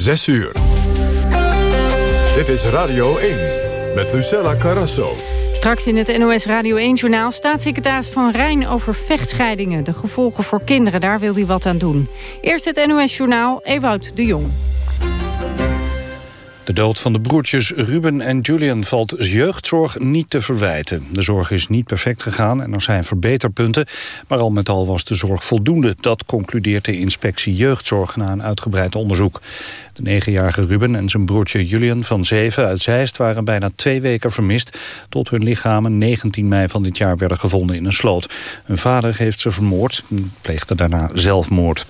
6 uur. Dit is Radio 1 met Lucella Carrasso. Straks in het NOS Radio 1-journaal staatssecretaris Van Rijn over vechtscheidingen. De gevolgen voor kinderen, daar wil hij wat aan doen. Eerst het NOS-journaal, Ewout de Jong. De dood van de broertjes Ruben en Julian valt jeugdzorg niet te verwijten. De zorg is niet perfect gegaan en er zijn verbeterpunten. Maar al met al was de zorg voldoende. Dat concludeert de inspectie jeugdzorg na een uitgebreid onderzoek. De negenjarige Ruben en zijn broertje Julian van Zeven uit Zeist... waren bijna twee weken vermist... tot hun lichamen 19 mei van dit jaar werden gevonden in een sloot. Hun vader heeft ze vermoord en pleegde daarna zelfmoord.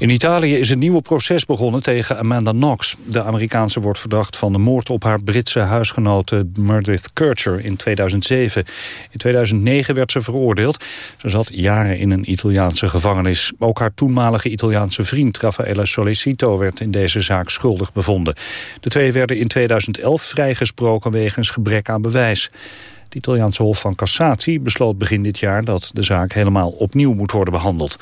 In Italië is een nieuwe proces begonnen tegen Amanda Knox. De Amerikaanse wordt verdacht van de moord op haar Britse huisgenote Meredith Kircher in 2007. In 2009 werd ze veroordeeld. Ze zat jaren in een Italiaanse gevangenis. Ook haar toenmalige Italiaanse vriend Raffaella Solicito werd in deze zaak schuldig bevonden. De twee werden in 2011 vrijgesproken wegens gebrek aan bewijs. Het Italiaanse Hof van Cassatie besloot begin dit jaar dat de zaak helemaal opnieuw moet worden behandeld.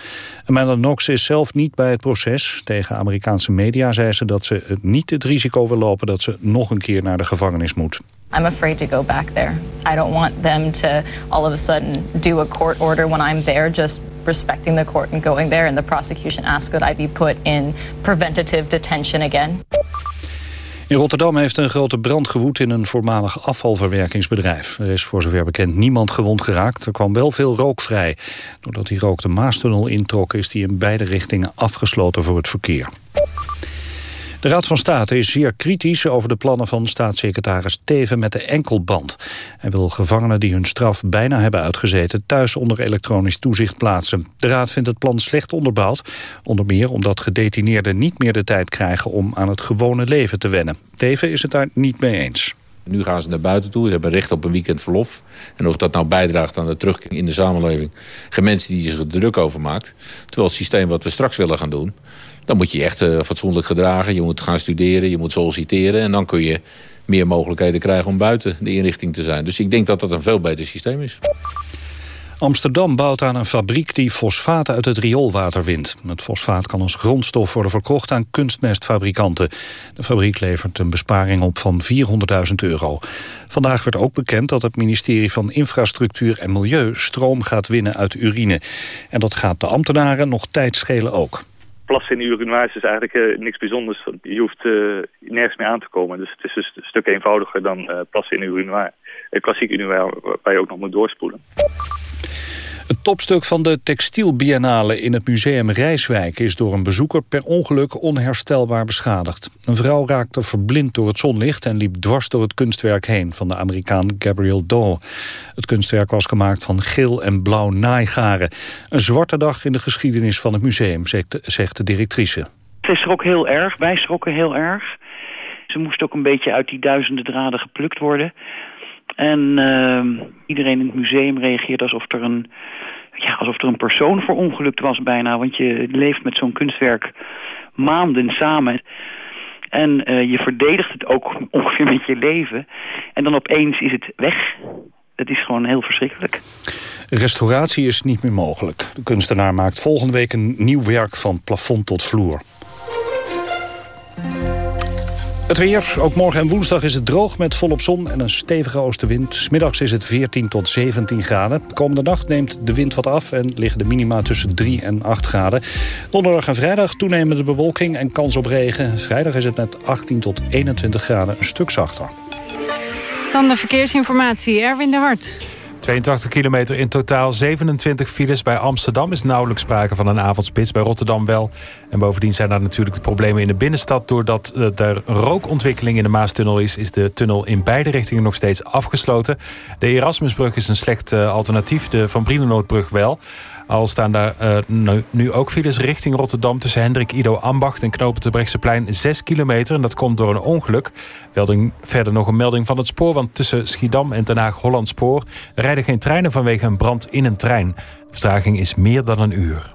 Amanda Knox is zelf niet bij het proces. Tegen Amerikaanse media zei ze dat ze niet het risico wil lopen dat ze nog een keer naar de gevangenis moet. I'm afraid to go back there. I don't want them to all of a sudden do a court order when I'm there just respecting the court and going there and the prosecution asked could I be put in preventative detention again. In Rotterdam heeft een grote brand gewoed in een voormalig afvalverwerkingsbedrijf. Er is voor zover bekend niemand gewond geraakt. Er kwam wel veel rook vrij. Doordat die rook de Maastunnel introk is die in beide richtingen afgesloten voor het verkeer. De Raad van State is zeer kritisch over de plannen van staatssecretaris Teven met de enkelband. Hij wil gevangenen die hun straf bijna hebben uitgezeten thuis onder elektronisch toezicht plaatsen. De Raad vindt het plan slecht onderbouwd, onder meer omdat gedetineerden niet meer de tijd krijgen om aan het gewone leven te wennen. Teven is het daar niet mee eens. Nu gaan ze naar buiten toe, ze hebben recht op een weekend verlof. En of dat nou bijdraagt aan de terugkeer in de samenleving... geen mensen die zich er druk over maakt. Terwijl het systeem wat we straks willen gaan doen... dan moet je echt uh, fatsoenlijk gedragen. Je moet gaan studeren, je moet solliciteren... en dan kun je meer mogelijkheden krijgen om buiten de inrichting te zijn. Dus ik denk dat dat een veel beter systeem is. Amsterdam bouwt aan een fabriek die fosfaat uit het rioolwater wint. Het fosfaat kan als grondstof worden verkocht aan kunstmestfabrikanten. De fabriek levert een besparing op van 400.000 euro. Vandaag werd ook bekend dat het ministerie van Infrastructuur en Milieu... stroom gaat winnen uit urine. En dat gaat de ambtenaren nog tijd schelen ook plassen in urinoirs is eigenlijk uh, niks bijzonders. Je hoeft uh, nergens meer aan te komen. Dus het is dus een stuk eenvoudiger dan uh, plassen in urinoir. Een klassiek urinoir waar je ook nog moet doorspoelen. Het topstuk van de textielbiennale in het museum Rijswijk... is door een bezoeker per ongeluk onherstelbaar beschadigd. Een vrouw raakte verblind door het zonlicht... en liep dwars door het kunstwerk heen van de Amerikaan Gabriel Doe. Het kunstwerk was gemaakt van geel en blauw naaigaren. Een zwarte dag in de geschiedenis van het museum, zegt de directrice. Is ook heel erg, wij schrokken heel erg. Ze moest ook een beetje uit die duizenden draden geplukt worden... En uh, iedereen in het museum reageerde alsof er een, ja, alsof er een persoon verongelukt was bijna. Want je leeft met zo'n kunstwerk maanden samen. En uh, je verdedigt het ook ongeveer met je leven. En dan opeens is het weg. Het is gewoon heel verschrikkelijk. Restauratie is niet meer mogelijk. De kunstenaar maakt volgende week een nieuw werk van plafond tot vloer. Het weer, ook morgen en woensdag is het droog met volop zon en een stevige oostenwind. Smiddags is het 14 tot 17 graden. Komende nacht neemt de wind wat af en liggen de minima tussen 3 en 8 graden. Donderdag en vrijdag toenemende bewolking en kans op regen. Vrijdag is het met 18 tot 21 graden een stuk zachter. Dan de verkeersinformatie, Erwin de Hart. 82 kilometer in totaal, 27 files. Bij Amsterdam is nauwelijks sprake van een avondspits. Bij Rotterdam wel. En bovendien zijn daar natuurlijk de problemen in de binnenstad. Doordat er rookontwikkeling in de Maastunnel is... is de tunnel in beide richtingen nog steeds afgesloten. De Erasmusbrug is een slecht eh, alternatief. De Van Brienenoordbrug wel. Al staan daar uh, nu, nu, ook files richting Rotterdam... tussen Hendrik Ido Ambacht en te Brechtseplein 6 kilometer. En dat komt door een ongeluk. Welding, verder nog een melding van het spoor... want tussen Schiedam en Den Haag Spoor rijden geen treinen vanwege een brand in een trein. De vertraging is meer dan een uur.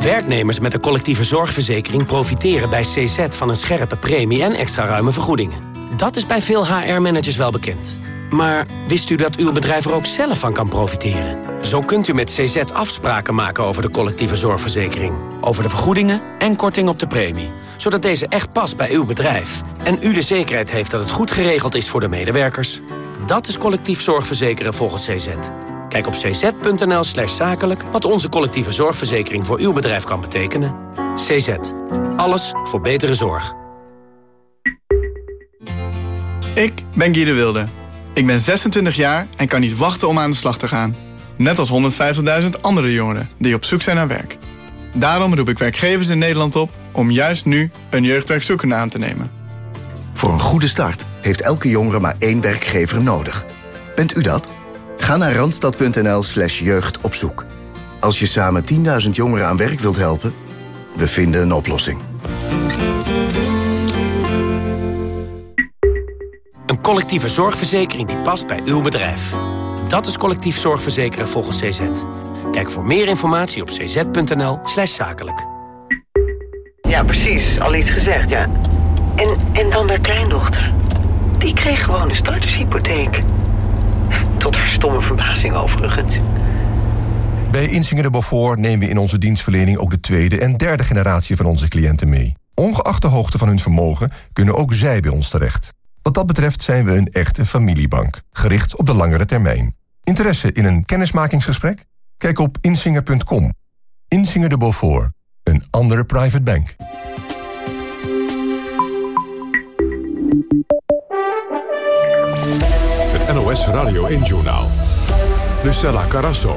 Werknemers met een collectieve zorgverzekering profiteren bij CZ van een scherpe premie en extra ruime vergoedingen. Dat is bij veel HR-managers wel bekend. Maar wist u dat uw bedrijf er ook zelf van kan profiteren? Zo kunt u met CZ afspraken maken over de collectieve zorgverzekering. Over de vergoedingen en korting op de premie. Zodat deze echt past bij uw bedrijf. En u de zekerheid heeft dat het goed geregeld is voor de medewerkers. Dat is collectief zorgverzekeren volgens CZ. Kijk op cz.nl slash zakelijk wat onze collectieve zorgverzekering voor uw bedrijf kan betekenen. CZ. Alles voor betere zorg. Ik ben Guy de Wilde. Ik ben 26 jaar en kan niet wachten om aan de slag te gaan. Net als 150.000 andere jongeren die op zoek zijn naar werk. Daarom roep ik werkgevers in Nederland op om juist nu een jeugdwerkzoekende aan te nemen. Voor een goede start heeft elke jongere maar één werkgever nodig. Bent u dat? Ga naar randstad.nl slash jeugdopzoek. Als je samen 10.000 jongeren aan werk wilt helpen, we vinden een oplossing. Een collectieve zorgverzekering die past bij uw bedrijf. Dat is collectief zorgverzekeren volgens CZ. Kijk voor meer informatie op cz.nl slash zakelijk. Ja, precies. Al iets gezegd, ja. En, en dan haar kleindochter. Die kreeg gewoon een startershypotheek. Tot stomme verbazing overigens. Bij Insinger de Beaufort nemen we in onze dienstverlening ook de tweede en derde generatie van onze cliënten mee. Ongeacht de hoogte van hun vermogen kunnen ook zij bij ons terecht. Wat dat betreft zijn we een echte familiebank, gericht op de langere termijn. Interesse in een kennismakingsgesprek? Kijk op insinger.com. Insinger de Beaufort, een andere private bank. Het NOS Radio 1-journaal. Lucella Carasso.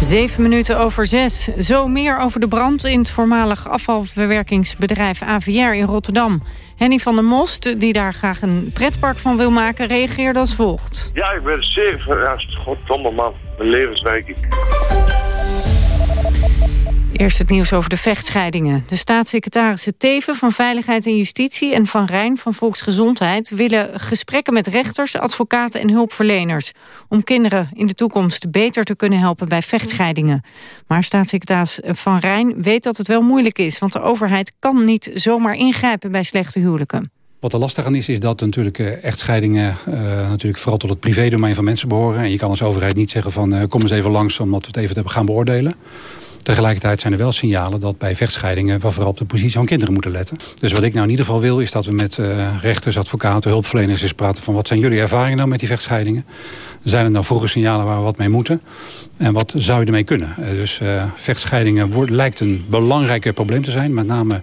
Zeven minuten over zes. Zo meer over de brand in het voormalig afvalverwerkingsbedrijf AVR in Rotterdam. Henny van der Most, die daar graag een pretpark van wil maken, reageerde als volgt. Ja, ik ben zeer verrast. Goddomme man, mijn levenswijk. Eerst het nieuws over de vechtscheidingen. De staatssecretarissen Teven van Veiligheid en Justitie... en Van Rijn van Volksgezondheid willen gesprekken met rechters, advocaten en hulpverleners... om kinderen in de toekomst beter te kunnen helpen bij vechtscheidingen. Maar staatssecretaris Van Rijn weet dat het wel moeilijk is... want de overheid kan niet zomaar ingrijpen bij slechte huwelijken. Wat er lastig aan is, is dat natuurlijk uh, echtscheidingen uh, natuurlijk vooral tot het privédomein van mensen behoren. En je kan als overheid niet zeggen van uh, kom eens even langs omdat we het even gaan beoordelen. Tegelijkertijd zijn er wel signalen dat bij vechtscheidingen... we vooral op de positie van kinderen moeten letten. Dus wat ik nou in ieder geval wil... is dat we met uh, rechters, advocaten, hulpverleners eens praten... van wat zijn jullie ervaringen nou met die vechtscheidingen? Zijn er nou vroege signalen waar we wat mee moeten? En wat zou je ermee kunnen? Uh, dus uh, vechtscheidingen wordt, lijkt een belangrijker probleem te zijn. Met name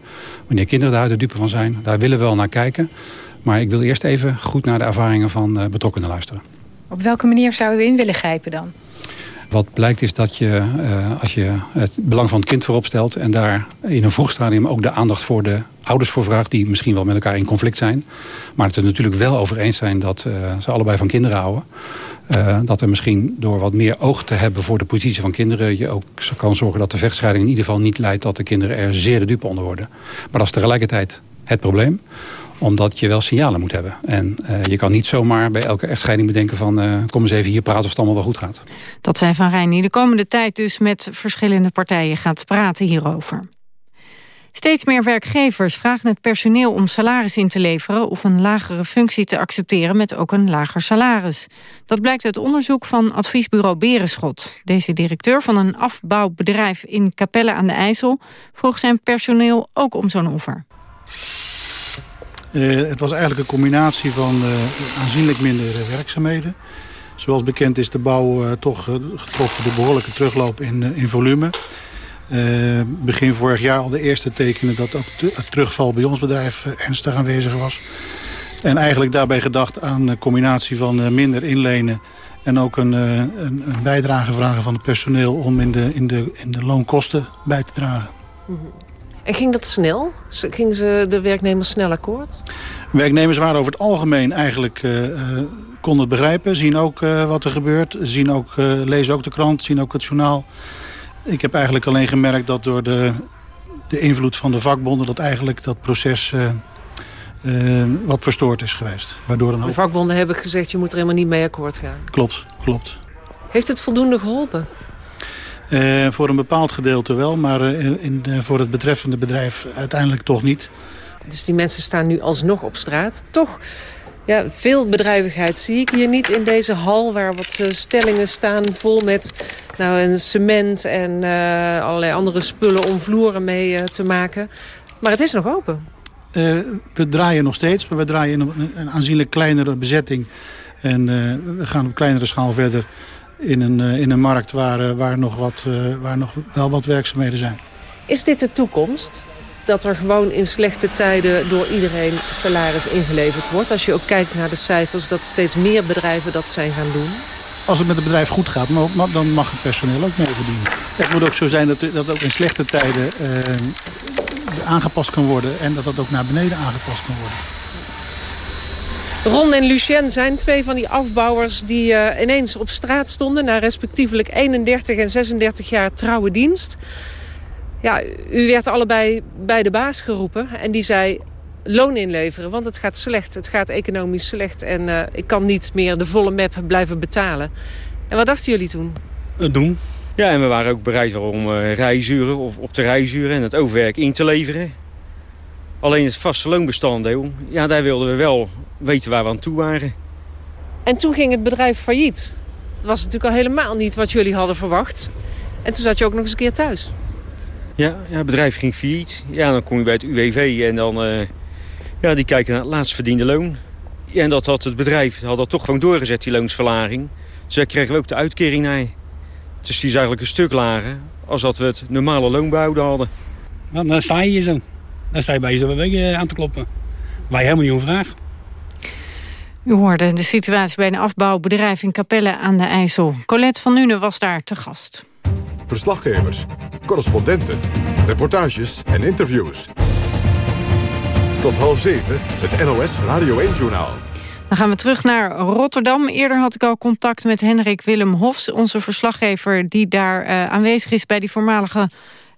wanneer kinderen daar de dupe van zijn. Daar willen we wel naar kijken. Maar ik wil eerst even goed naar de ervaringen van betrokkenen luisteren. Op welke manier zou u in willen grijpen dan? Wat blijkt is dat je, uh, als je het belang van het kind voorop stelt... en daar in een vroeg stadium ook de aandacht voor de ouders voor vraagt... die misschien wel met elkaar in conflict zijn... maar het er natuurlijk wel over eens zijn dat uh, ze allebei van kinderen houden... Uh, dat er misschien door wat meer oog te hebben voor de positie van kinderen... je ook kan zorgen dat de vechtscheiding in ieder geval niet leidt... dat de kinderen er zeer de dupe onder worden. Maar dat is tegelijkertijd het probleem omdat je wel signalen moet hebben. En uh, je kan niet zomaar bij elke echtscheiding bedenken van... Uh, kom eens even hier praten of het allemaal wel goed gaat. Dat zei Van Rijn die de komende tijd dus met verschillende partijen gaat praten hierover. Steeds meer werkgevers vragen het personeel om salaris in te leveren... of een lagere functie te accepteren met ook een lager salaris. Dat blijkt uit onderzoek van adviesbureau Berenschot. Deze directeur van een afbouwbedrijf in Capelle aan de IJssel... vroeg zijn personeel ook om zo'n offer. Uh, het was eigenlijk een combinatie van uh, aanzienlijk minder werkzaamheden. Zoals bekend is de bouw uh, toch getroffen door behoorlijke terugloop in, in volume. begin vorig jaar al de eerste tekenen dat ook het terugval bij ons bedrijf ernstig aanwezig was. En eigenlijk daarbij gedacht aan een combinatie van minder inlenen... en ook een, een, een bijdrage vragen van het personeel om in de, in, de, in de loonkosten bij te dragen. En ging dat snel? Gingen ze de werknemers snel akkoord? Werknemers waren over het algemeen eigenlijk... Uh, uh, konden het begrijpen, zien ook uh, wat er gebeurt. Zien ook, lezen ook de krant, zien ook het journaal. ik heb eigenlijk alleen gemerkt dat door de, de invloed van de vakbonden... dat eigenlijk dat proces wat verstoord is geweest. Waardoor De vakbonden hebben gezegd, je moet er helemaal niet mee akkoord gaan. Klopt, klopt. Heeft het voldoende geholpen? Uh, voor een bepaald gedeelte wel, maar uh, in, voor het betreffende bedrijf uiteindelijk toch niet. Dus die mensen staan nu alsnog op straat. Toch, ja, veel bedrijvigheid zie ik hier niet in deze hal... waar wat stellingen staan vol met nou, een cement en allerlei andere spullen... om vloeren mee te maken. Maar het is nog open. we draaien nog steeds, maar we draaien een, een aanzienlijk kleinere bezetting. En we gaan op kleinere schaal verder in een, eh, in een markt waar, eh, waar, nog wat, eh, waar nog wel wat werkzaamheden zijn. Is dit de toekomst? Dat er gewoon in slechte tijden door iedereen salaris ingeleverd wordt? Als je ook kijkt naar de cijfers dat steeds meer bedrijven dat zijn gaan doen? Als het met het bedrijf goed gaat, dan mag het personeel ook mee verdienen. Het moet ook zo zijn dat, dat ook in slechte tijden aangepast kan worden... en dat dat ook naar beneden aangepast kan worden. Ron en Lucien zijn twee van die afbouwers die uh, ineens op straat stonden... na respectievelijk 31 en 36 jaar trouwe dienst. Ja, u werd allebei bij de baas geroepen en die zei loon inleveren, want het gaat slecht. Het gaat economisch slecht en uh, ik kan niet meer de volle map blijven betalen. En wat dachten jullie toen? Het doen. Ja, en we waren ook bereid om uh, of op de rijzuren en het overwerk in te leveren. Alleen het vaste loonbestanddeel, ja, daar wilden we wel weten waar we aan toe waren. En toen ging het bedrijf failliet. Dat was natuurlijk al helemaal niet wat jullie hadden verwacht. En toen zat je ook nog eens een keer thuis. Ja, ja het bedrijf ging failliet. Ja, dan kom je bij het UWV en dan... Uh, ja, die kijken naar het laatst verdiende loon. Ja, en dat had het bedrijf had dat toch gewoon doorgezet, die loonsverlaging. Dus daar kregen we ook de uitkering naar. Dus die is eigenlijk een stuk lager als dat we het normale loon hadden. Nou, dan sta je hier zo. Dan sta je bij jezelf aan te kloppen. Waar je helemaal niet om vraagt. U hoorde de situatie bij een afbouwbedrijf in Capelle aan de IJssel. Colette van Nuenen was daar te gast. Verslaggevers, correspondenten, reportages en interviews. Tot half zeven, het NOS Radio 1-journaal. Dan gaan we terug naar Rotterdam. Eerder had ik al contact met Henrik Willem Hofs, onze verslaggever... die daar uh, aanwezig is bij die voormalige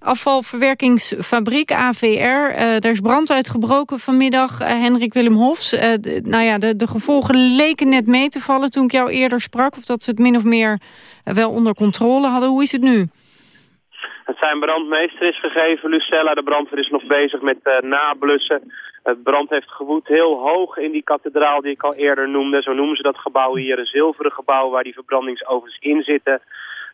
afvalverwerkingsfabriek AVR. Uh, er is brand uitgebroken vanmiddag, uh, Hendrik Willem Hofs. Uh, nou ja, de, de gevolgen leken net mee te vallen toen ik jou eerder sprak. Of dat ze het min of meer wel onder controle hadden. Hoe is het nu? Het zijn brandmeester is gegeven, Lucella. De brandweer is nog bezig met nablussen. Het brand heeft gewoed heel hoog in die kathedraal die ik al eerder noemde. Zo noemen ze dat gebouw hier, een zilveren gebouw waar die verbrandingsovens in zitten.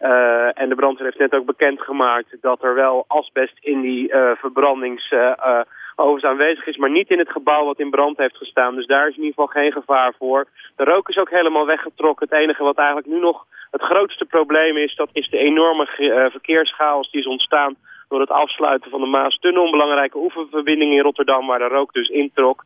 Uh, en de brandweer heeft net ook bekendgemaakt dat er wel asbest in die uh, verbrandingsovens uh, aanwezig is, maar niet in het gebouw wat in brand heeft gestaan. Dus daar is in ieder geval geen gevaar voor. De rook is ook helemaal weggetrokken. Het enige wat eigenlijk nu nog het grootste probleem is, dat is de enorme verkeerschaos die is ontstaan door het afsluiten van de Maastunnel. Een belangrijke oefenverbinding in Rotterdam waar de rook dus introk.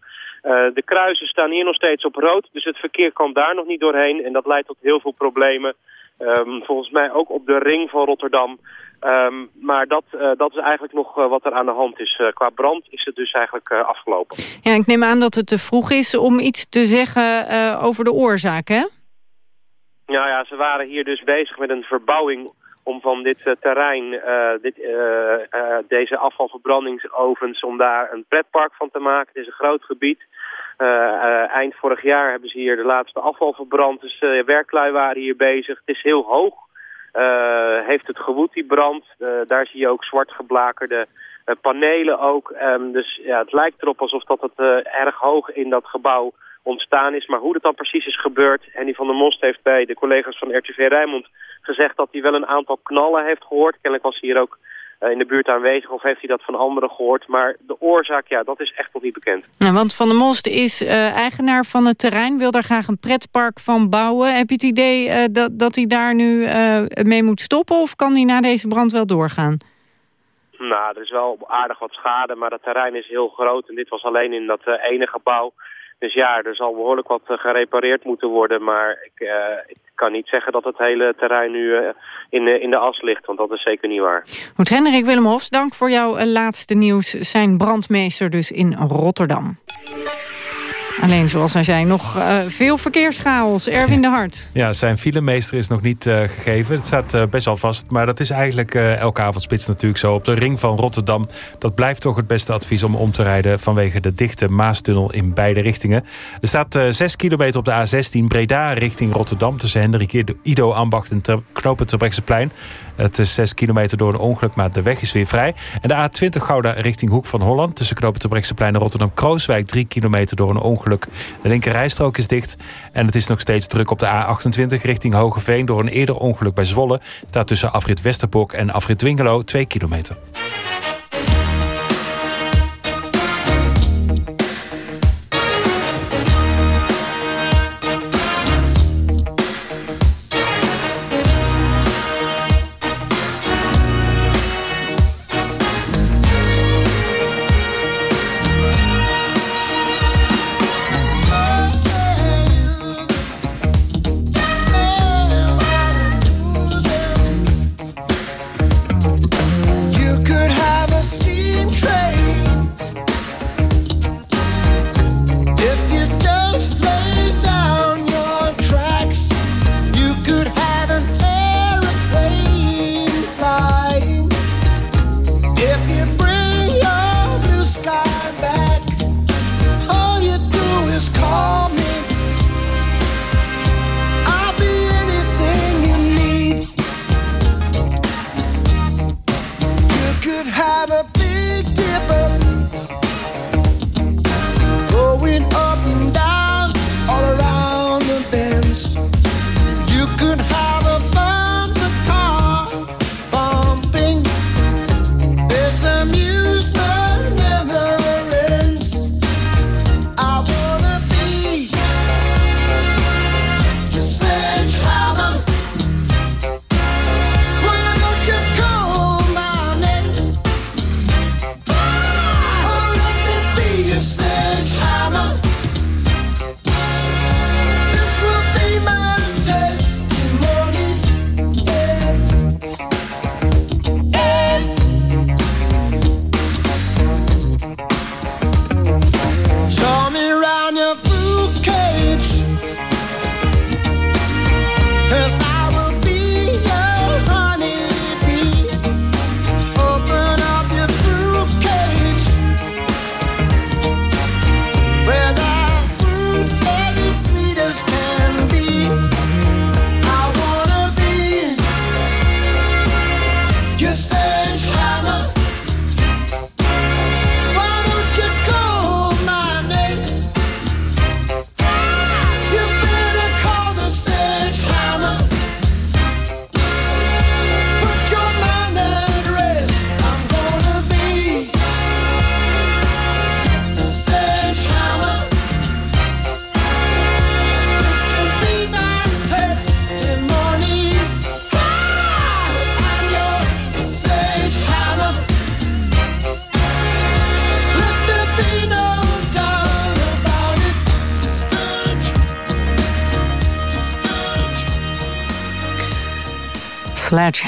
De kruisen staan hier nog steeds op rood, dus het verkeer kan daar nog niet doorheen. En dat leidt tot heel veel problemen. Um, volgens mij ook op de ring van Rotterdam. Um, maar dat, uh, dat is eigenlijk nog uh, wat er aan de hand is. Uh, qua brand is het dus eigenlijk afgelopen. Ja, ik neem aan dat het te vroeg is om iets te zeggen over de oorzaak, hè? Nou ja, ze waren hier dus bezig met een verbouwing om van dit terrein, dit, deze afvalverbrandingsovens, om daar een pretpark van te maken. Het is een groot gebied. Uh, eind vorig jaar hebben ze hier de laatste afval verbrand. Dus uh, werklui waren hier bezig. Het is heel hoog. heeft het gewoed, die brand. daar zie je ook zwart geblakerde panelen ook. Um, dus ja, het lijkt erop alsof dat het erg hoog in dat gebouw ontstaan is. Maar hoe dat dan precies is gebeurd... en die van der Most heeft bij de collega's van RTV Rijnmond gezegd... dat hij wel een aantal knallen heeft gehoord. Kennelijk was hier ook eh, in de buurt aanwezig of heeft hij dat van anderen gehoord. Maar de oorzaak, ja, dat is echt nog niet bekend. Nou, want Van der Most is uh, eigenaar van het terrein, wil daar graag een pretpark van bouwen. Heb je het idee uh, dat, dat hij daar nu uh, mee moet stoppen of kan hij na deze brand wel doorgaan? Nou, er is wel aardig wat schade, maar dat terrein is heel groot. En dit was alleen in dat ene gebouw. Dus ja, er zal behoorlijk wat gerepareerd moeten worden. Maar ik, ik kan niet zeggen dat het hele terrein nu uh, in, in de as ligt, want dat is zeker niet waar. Goed, Hendrik Willem Hofs, dank voor jouw uh, laatste nieuws. Zijn brandmeester dus in Rotterdam. Alleen zoals hij zei, nog uh, veel verkeerschaos. Erwin de Hart. Ja, zijn filemeester is nog niet uh, gegeven. Het staat uh, best wel vast. Maar dat is eigenlijk elke avondspits natuurlijk zo. Op de ring van Rotterdam. Dat blijft toch het beste advies om om te rijden... vanwege de dichte Maastunnel in beide richtingen. Er staat 6 kilometer op de A16 Breda richting Rotterdam... tussen Hendrik Ido Ambacht en ter, knopen Terbrechtseplein. Het is 6 kilometer door een ongeluk, maar de weg is weer vrij. En de A20 Gouda richting Hoek van Holland... tussen knopen Terbrechtseplein en Rotterdam-Krooswijk... 3 kilometer door een ongeluk. De linker rijstrook is dicht. En het is nog steeds druk op de A28 richting Hogeveen... door een eerder ongeluk bij Zwolle. Daar tussen afrit Westerbok en afrit Dwingelo 2 kilometer.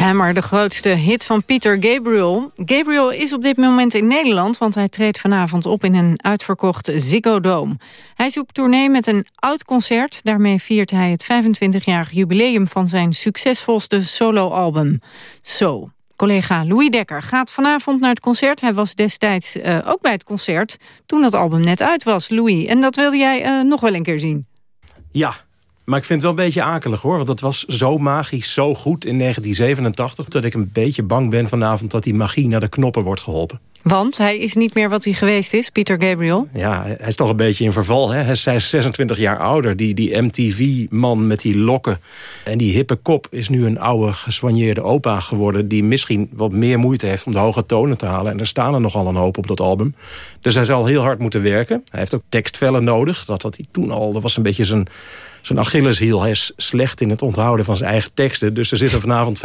Sledgehammer, de grootste hit van Peter Gabriel. Gabriel is op dit moment in Nederland, want hij treedt vanavond op in een uitverkocht Ziggo Dome. Hij is op tournee met een oud concert. Daarmee viert hij het 25-jarig jubileum van zijn succesvolste soloalbum. Zo. Collega Louis Dekker gaat vanavond naar het concert. Hij was destijds uh, ook bij het concert toen dat album net uit was, Louis. En dat wilde jij uh, nog wel een keer zien. Ja, maar ik vind het wel een beetje akelig hoor. Want dat was zo magisch, zo goed in 1987... dat ik een beetje bang ben vanavond dat die magie naar de knoppen wordt geholpen. Want hij is niet meer wat hij geweest is, Peter Gabriel. Ja, hij is toch een beetje in verval. Hè? Hij is 26 jaar ouder. Die, die MTV-man met die lokken en die hippe kop... is nu een oude, geswanjeerde opa geworden... die misschien wat meer moeite heeft om de hoge tonen te halen. En er staan er nogal een hoop op dat album. Dus hij zal heel hard moeten werken. Hij heeft ook tekstvellen nodig. Dat had hij toen al. Dat was een beetje zijn zijn Achilleshiel. Hij is slecht in het onthouden van zijn eigen teksten. Dus er zitten vanavond 15.000,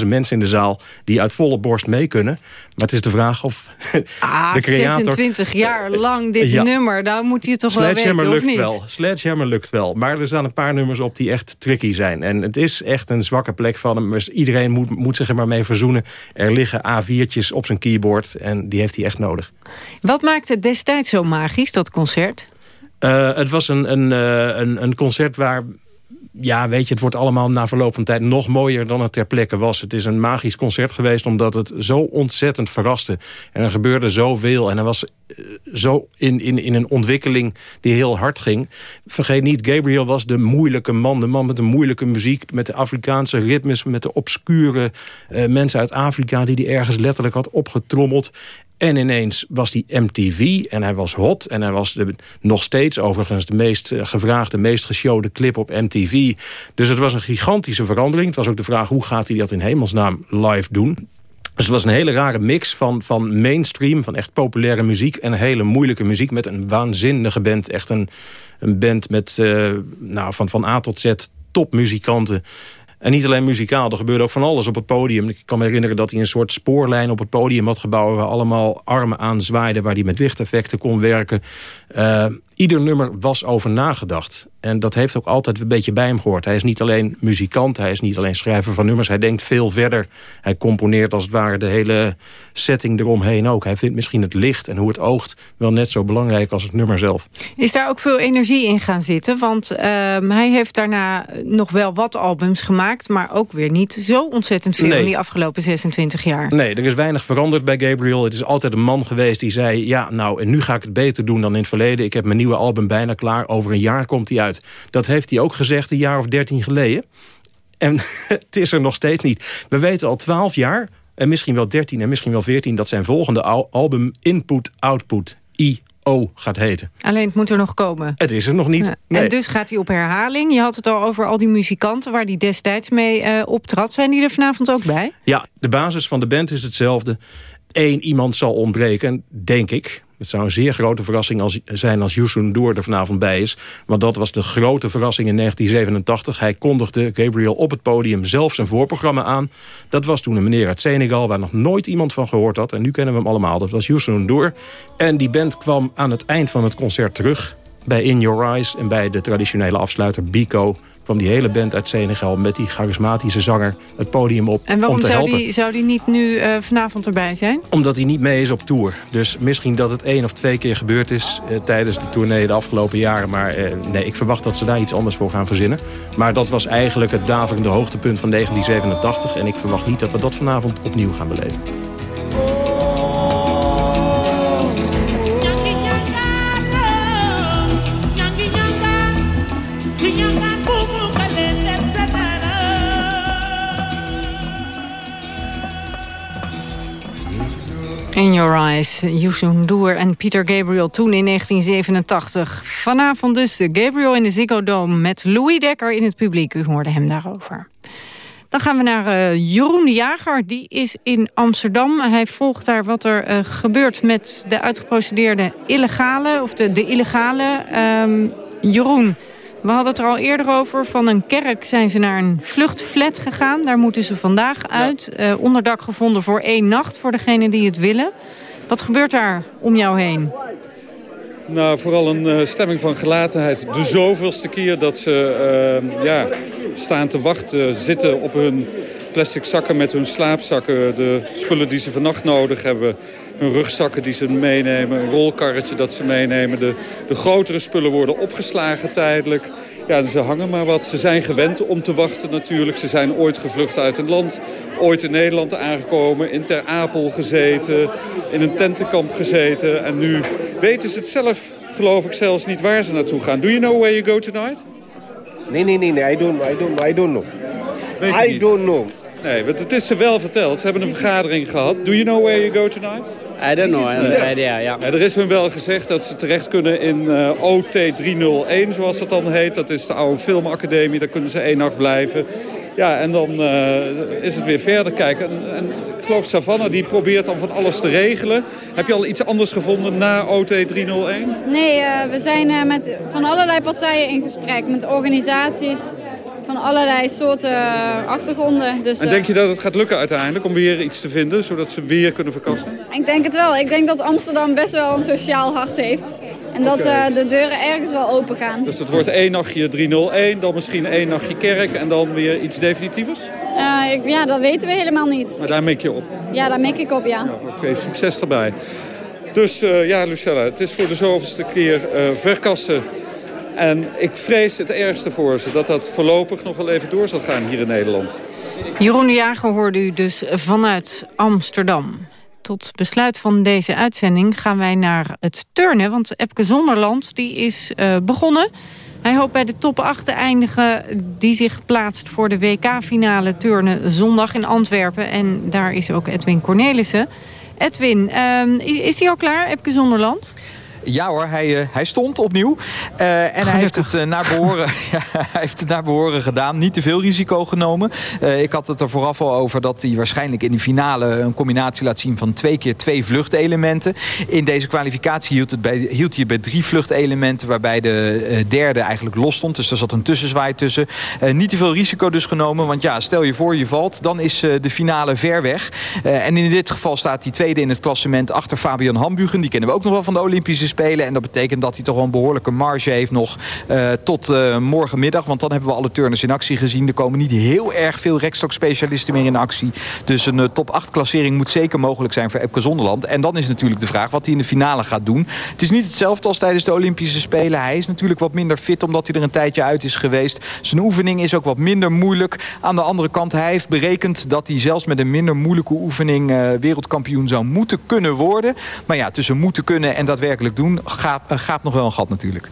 16.000 mensen in de zaal... die uit volle borst mee kunnen. Maar het is de vraag of ah, de creator... 26 jaar lang dit nummer. Nou moet hij het toch wel weten, lukt of niet? Wel. Sledgehammer lukt wel. Maar er staan een paar nummers op die echt tricky zijn. En het is echt een zwakke plek van hem. Dus iedereen moet, moet zich er maar mee verzoenen. Er liggen A4'tjes op zijn keyboard. En die heeft hij echt nodig. Wat maakte het destijds zo magisch, dat concert? Uh, het was een, een, uh, een, een concert waar ja, weet je, het wordt allemaal na verloop van tijd nog mooier dan het ter plekke was. Het is een magisch concert geweest omdat het zo ontzettend verraste. En er gebeurde zoveel en er was uh, zo in, in, in een ontwikkeling die heel hard ging. Vergeet niet, Gabriel was de moeilijke man. De man met de moeilijke muziek, met de Afrikaanse ritmes... met de obscure mensen uit Afrika die die ergens letterlijk had opgetrommeld. En ineens was die MTV en hij was hot. En hij was de, nog steeds overigens de meest gevraagde, meest geshowde clip op MTV. Dus het was een gigantische verandering. Het was ook de vraag, hoe gaat hij dat in hemelsnaam live doen? Dus het was een hele rare mix van, van mainstream, van echt populaire muziek... en hele moeilijke muziek met een waanzinnige band. Echt een, een band met, uh, nou, van, van A tot Z topmuzikanten. En niet alleen muzikaal, er gebeurde ook van alles op het podium. Ik kan me herinneren dat hij een soort spoorlijn op het podium had gebouwd... waar allemaal armen aan zwaaiden, waar hij met lichteffecten kon werken. Uh, ieder nummer was over nagedacht. En dat heeft ook altijd een beetje bij hem gehoord. Hij is niet alleen muzikant, hij is niet alleen schrijver van nummers. Hij denkt veel verder. Hij componeert als het ware de hele setting eromheen ook. Hij vindt misschien het licht en hoe het oogt wel net zo belangrijk als het nummer zelf. Is daar ook veel energie in gaan zitten? Want uh, hij heeft daarna nog wel wat albums gemaakt... maar ook weer niet zo ontzettend veel nee. in die afgelopen 26 jaar. Nee, er is weinig veranderd bij Gabriel. Het is altijd een man geweest die zei... ja, nou, en nu ga ik het beter doen dan in het verleden. Ik heb mijn nieuwe album bijna klaar. Over een jaar komt hij uit. Dat heeft hij ook gezegd een jaar of dertien geleden. En het is er nog steeds niet. We weten al twaalf jaar, en misschien wel dertien en misschien wel veertien... dat zijn volgende album Input Output, I.O. gaat heten. Alleen het moet er nog komen. Het is er nog niet. Ja. Nee. En dus gaat hij op herhaling. Je had het al over al die muzikanten waar hij destijds mee uh, optrad. Zijn die er vanavond ook bij? Ja, de basis van de band is hetzelfde. Eén iemand zal ontbreken, denk ik. Het zou een zeer grote verrassing als, zijn als Youssou Door er vanavond bij is. Want dat was de grote verrassing in 1987. Hij kondigde Gabriel op het podium zelf zijn voorprogramma aan. Dat was toen een meneer uit Senegal waar nog nooit iemand van gehoord had. En nu kennen we hem allemaal. Dat was Youssou Door. En die band kwam aan het eind van het concert terug bij In Your Eyes... en bij de traditionele afsluiter Biko kwam die hele band uit Senegal met die charismatische zanger het podium op En waarom om te zou, helpen. die, zou die niet nu uh, vanavond erbij zijn? Omdat hij niet mee is op tour. Dus misschien dat het één of twee keer gebeurd is uh, tijdens de tournee de afgelopen jaren. Maar uh, nee, ik verwacht dat ze daar iets anders voor gaan verzinnen. Maar dat was eigenlijk het daverende hoogtepunt van 1987. En ik verwacht niet dat we dat vanavond opnieuw gaan beleven. Youssou Doer en Peter Gabriel toen in 1987. Vanavond dus Gabriel in de Ziggo Dome met Louis Dekker in het publiek. U hoorde hem daarover. Dan gaan we naar uh, Jeroen de Jager. Die is in Amsterdam. Hij volgt daar wat er uh, gebeurt met de uitgeprocedeerde illegale... of de, de illegale. Um, Jeroen, we hadden het er al eerder over. Van een kerk zijn ze naar een vluchtflat gegaan. Daar moeten ze vandaag uit. Ja. Uh, onderdak gevonden voor één nacht voor degenen die het willen. Wat gebeurt daar om jou heen? Nou, vooral een uh, stemming van gelatenheid. De zoveelste keer dat ze uh, ja, staan te wachten, zitten op hun plastic zakken met hun slaapzakken. De spullen die ze vannacht nodig hebben. Hun rugzakken die ze meenemen. Een rolkarretje dat ze meenemen. De, de grotere spullen worden opgeslagen tijdelijk. Ja, ze hangen maar wat. Ze zijn gewend om te wachten natuurlijk. Ze zijn ooit gevlucht uit een land. Ooit in Nederland aangekomen. In Ter Apel gezeten. In een tentenkamp gezeten. En nu weten ze het zelf, geloof ik, zelfs niet waar ze naartoe gaan. Do you know where you go tonight? Nee, nee, nee. nee. I, don't, I, don't, I don't know. I don't know. Nee, want het is ze wel verteld. Ze hebben een vergadering gehad. Do you know where you go tonight? I don't know. Idea, ja. ja. Er is hun wel gezegd dat ze terecht kunnen in uh, OT 301, zoals dat dan heet. Dat is de oude filmacademie. Daar kunnen ze één nacht blijven. Ja, en dan uh, is het weer verder kijken. En, en ik geloof Savannah, die probeert dan van alles te regelen. Heb je al iets anders gevonden na OT 301? Nee, uh, we zijn met van allerlei partijen in gesprek. Met organisaties, van allerlei soorten achtergronden. Dus, en denk je dat het gaat lukken uiteindelijk om weer iets te vinden, zodat ze weer kunnen verkassen? Ik denk het wel. Ik denk dat Amsterdam best wel een sociaal hart heeft. En dat okay. uh, de deuren ergens wel open gaan. Dus het wordt één nachtje 301, dan misschien één nachtje kerk en dan weer iets definitievers? Uh, ik, ja, dat weten we helemaal niet. Maar daar mik je op? Ja, daar mik ik op, ja. ja Oké, okay, succes erbij. Dus ja, Lucella, het is voor de zoveelste keer verkassen. En ik vrees het ergste voor ze, dat dat voorlopig nog wel even door zal gaan hier in Nederland. Jeroen de Jager hoorde u dus vanuit Amsterdam. Tot besluit van deze uitzending gaan wij naar het turnen. Want Epke Zonderland die is uh, begonnen. Hij hoopt bij de top 8 te eindigen die zich plaatst voor de WK-finale turnen zondag in Antwerpen. En daar is ook Edwin Cornelissen. Edwin, uh, is hij al klaar, Epke Zonderland? Ja hoor, hij, uh, hij stond opnieuw. Uh, en hij heeft, het, uh, naar behoren, ja, hij heeft het naar behoren gedaan. Niet te veel risico genomen. ik had het er vooraf al over dat hij waarschijnlijk in de finale... een combinatie laat zien van twee keer twee vluchtelementen. In deze kwalificatie hield, het bij, hield hij bij drie vluchtelementen... waarbij de derde eigenlijk los stond. Dus er zat een tussenzwaai tussen. niet te veel risico dus genomen. Want ja, stel je voor je valt, dan is de finale ver weg. en in dit geval staat hij tweede in het klassement... achter Fabian Hambugen. Die kennen we ook nog wel van de Olympische spelen. En dat betekent dat hij toch wel een behoorlijke marge heeft nog uh, tot uh, morgenmiddag. Want dan hebben we alle turners in actie gezien. Er komen niet heel erg veel rekstokspecialisten meer in actie. Dus een uh, top 8 klassering moet zeker mogelijk zijn voor Epke Zonderland. En dan is natuurlijk de vraag wat hij in de finale gaat doen. Het is niet hetzelfde als tijdens de Olympische Spelen. Hij is natuurlijk wat minder fit omdat hij er een tijdje uit is geweest. Zijn oefening is ook wat minder moeilijk. Aan de andere kant, hij heeft berekend dat hij zelfs met een minder moeilijke oefening wereldkampioen zou moeten kunnen worden. Maar ja, tussen moeten kunnen en daadwerkelijk doen gaat, uh, gaat nog wel een gat natuurlijk.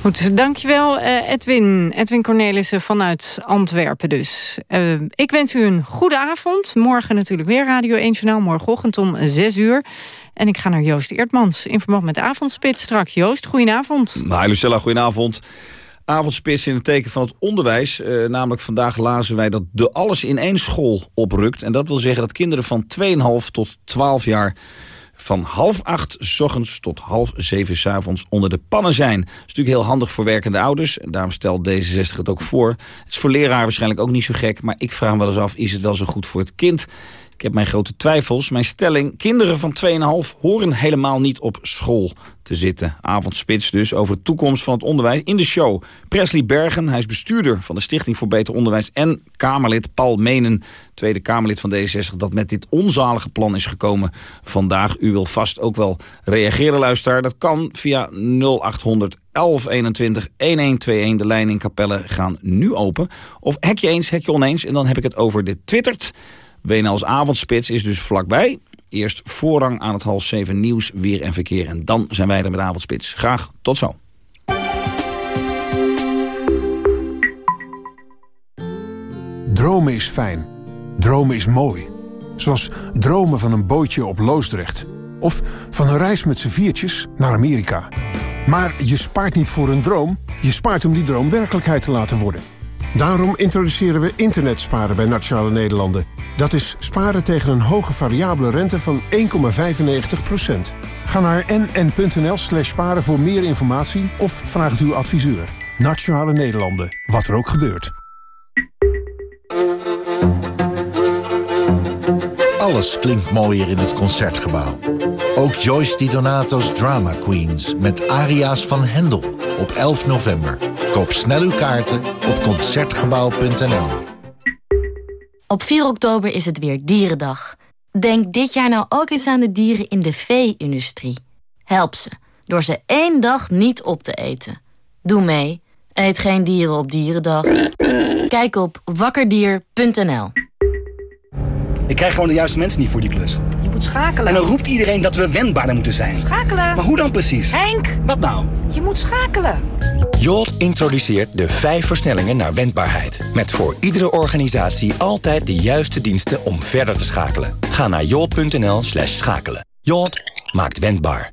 Goed, dankjewel uh, Edwin. Edwin Cornelissen vanuit Antwerpen dus. Uh, ik wens u een goede avond. Morgen natuurlijk weer Radio 1 Journaal. Morgenochtend om 6 uur. En ik ga naar Joost Eertmans in verband met de avondspit straks. Joost, goedenavond. Hi Lucella, goedenavond. Avondspits in het teken van het onderwijs. Uh, namelijk vandaag lazen wij dat de alles in één school oprukt. En dat wil zeggen dat kinderen van 2,5 tot 12 jaar van half acht s ochtends tot half zeven s avonds onder de pannen zijn. Dat is natuurlijk heel handig voor werkende ouders. Daarom stelt D66 het ook voor. Het is voor leraar waarschijnlijk ook niet zo gek. Maar ik vraag me wel eens af, is het wel zo goed voor het kind? Ik heb mijn grote twijfels. Mijn stelling, kinderen van 2,5 horen helemaal niet op school te zitten. Avondspits dus over de toekomst van het onderwijs in de show. Presley Bergen, hij is bestuurder van de Stichting voor Beter Onderwijs... en Kamerlid Paul Menen, tweede Kamerlid van D66... dat met dit onzalige plan is gekomen vandaag. U wil vast ook wel reageren, luisteraar. Dat kan via 0800 1121 1121. De lijn in Capelle gaan nu open. Of hek je eens, hek je oneens. En dan heb ik het over de twittert... WNL's avondspits is dus vlakbij. Eerst voorrang aan het half zeven nieuws, weer en verkeer. En dan zijn wij er met avondspits. Graag tot zo. Dromen is fijn. Dromen is mooi. Zoals dromen van een bootje op Loosdrecht. Of van een reis met z'n viertjes naar Amerika. Maar je spaart niet voor een droom. Je spaart om die droom werkelijkheid te laten worden. Daarom introduceren we internetsparen bij Nationale Nederlanden. Dat is sparen tegen een hoge variabele rente van 1,95%. Ga naar nn.nl slash sparen voor meer informatie of vraag uw adviseur. Nationale Nederlanden, wat er ook gebeurt. Alles klinkt mooier in het Concertgebouw. Ook Joyce Di Donato's Drama Queens met aria's van Hendel op 11 november. Koop snel uw kaarten op Concertgebouw.nl. Op 4 oktober is het weer Dierendag. Denk dit jaar nou ook eens aan de dieren in de vee-industrie. Help ze, door ze één dag niet op te eten. Doe mee. Eet geen dieren op Dierendag. Kijk op wakkerdier.nl. Ik krijg gewoon de juiste mensen niet voor die klus. Je moet schakelen. En dan roept iedereen dat we wendbaarder moeten zijn. Schakelen. Maar hoe dan precies? Henk! Wat nou? Je moet schakelen. Jolt introduceert de vijf versnellingen naar wendbaarheid. Met voor iedere organisatie altijd de juiste diensten om verder te schakelen. Ga naar jolt.nl slash schakelen. Jolt maakt wendbaar.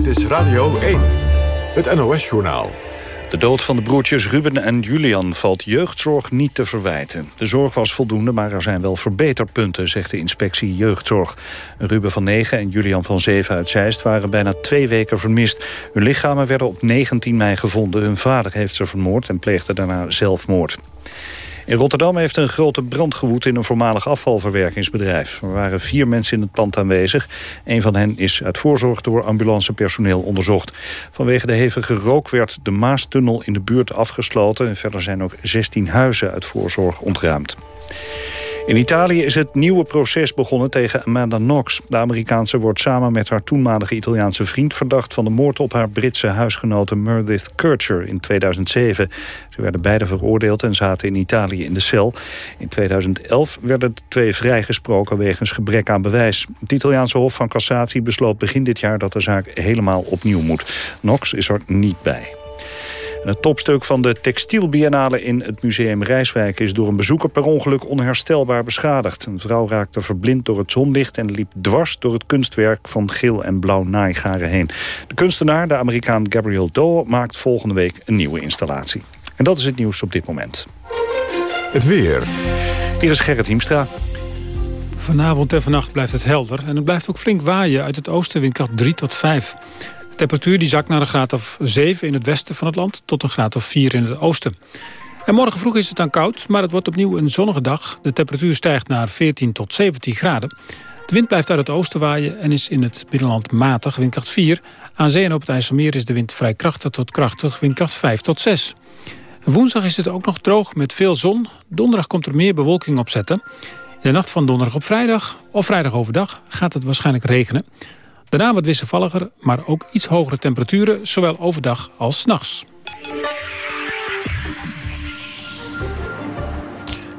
Dit is Radio 1, het NOS-journaal. De dood van de broertjes Ruben en Julian valt jeugdzorg niet te verwijten. De zorg was voldoende, maar er zijn wel verbeterpunten, zegt de inspectie jeugdzorg. Ruben van 9 en Julian van 7 uit Zeist waren bijna twee weken vermist. Hun lichamen werden op 19 mei gevonden. Hun vader heeft ze vermoord en pleegde daarna zelfmoord. In Rotterdam heeft een grote brand gewoed in een voormalig afvalverwerkingsbedrijf. Er waren vier mensen in het pand aanwezig. Een van hen is uit voorzorg door ambulancepersoneel onderzocht. Vanwege de hevige rook werd de Maastunnel in de buurt afgesloten. En verder zijn ook 16 huizen uit voorzorg ontruimd. In Italië is het nieuwe proces begonnen tegen Amanda Knox. De Amerikaanse wordt samen met haar toenmalige Italiaanse vriend... verdacht van de moord op haar Britse huisgenote Meredith Kircher in 2007. Ze werden beide veroordeeld en zaten in Italië in de cel. In 2011 werden de twee vrijgesproken wegens gebrek aan bewijs. Het Italiaanse Hof van Cassatie besloot begin dit jaar... dat de zaak helemaal opnieuw moet. Knox is er niet bij. Het topstuk van de textielbiennale in het museum Rijswijk... is door een bezoeker per ongeluk onherstelbaar beschadigd. Een vrouw raakte verblind door het zonlicht... en liep dwars door het kunstwerk van geel en blauw naaigaren heen. De kunstenaar, de Amerikaan Gabriel Doe, maakt volgende week een nieuwe installatie. En dat is het nieuws op dit moment. Het weer. Hier is Gerrit Hiemstra. Vanavond en vannacht blijft het helder. En het blijft ook flink waaien uit het oosten, windkracht 3 tot 5 temperatuur die zakt naar een graad of 7 in het westen van het land... tot een graad of 4 in het oosten. En morgen vroeg is het dan koud, maar het wordt opnieuw een zonnige dag. De temperatuur stijgt naar 14 tot 17 graden. De wind blijft uit het oosten waaien en is in het binnenland matig, windkracht 4. Aan zee en op het IJsselmeer is de wind vrij krachtig tot krachtig, windkracht 5 tot 6. Woensdag is het ook nog droog met veel zon. Donderdag komt er meer bewolking opzetten. De nacht van donderdag op vrijdag, of vrijdag overdag, gaat het waarschijnlijk regenen. Daarna wat wisselvalliger, maar ook iets hogere temperaturen... zowel overdag als nachts.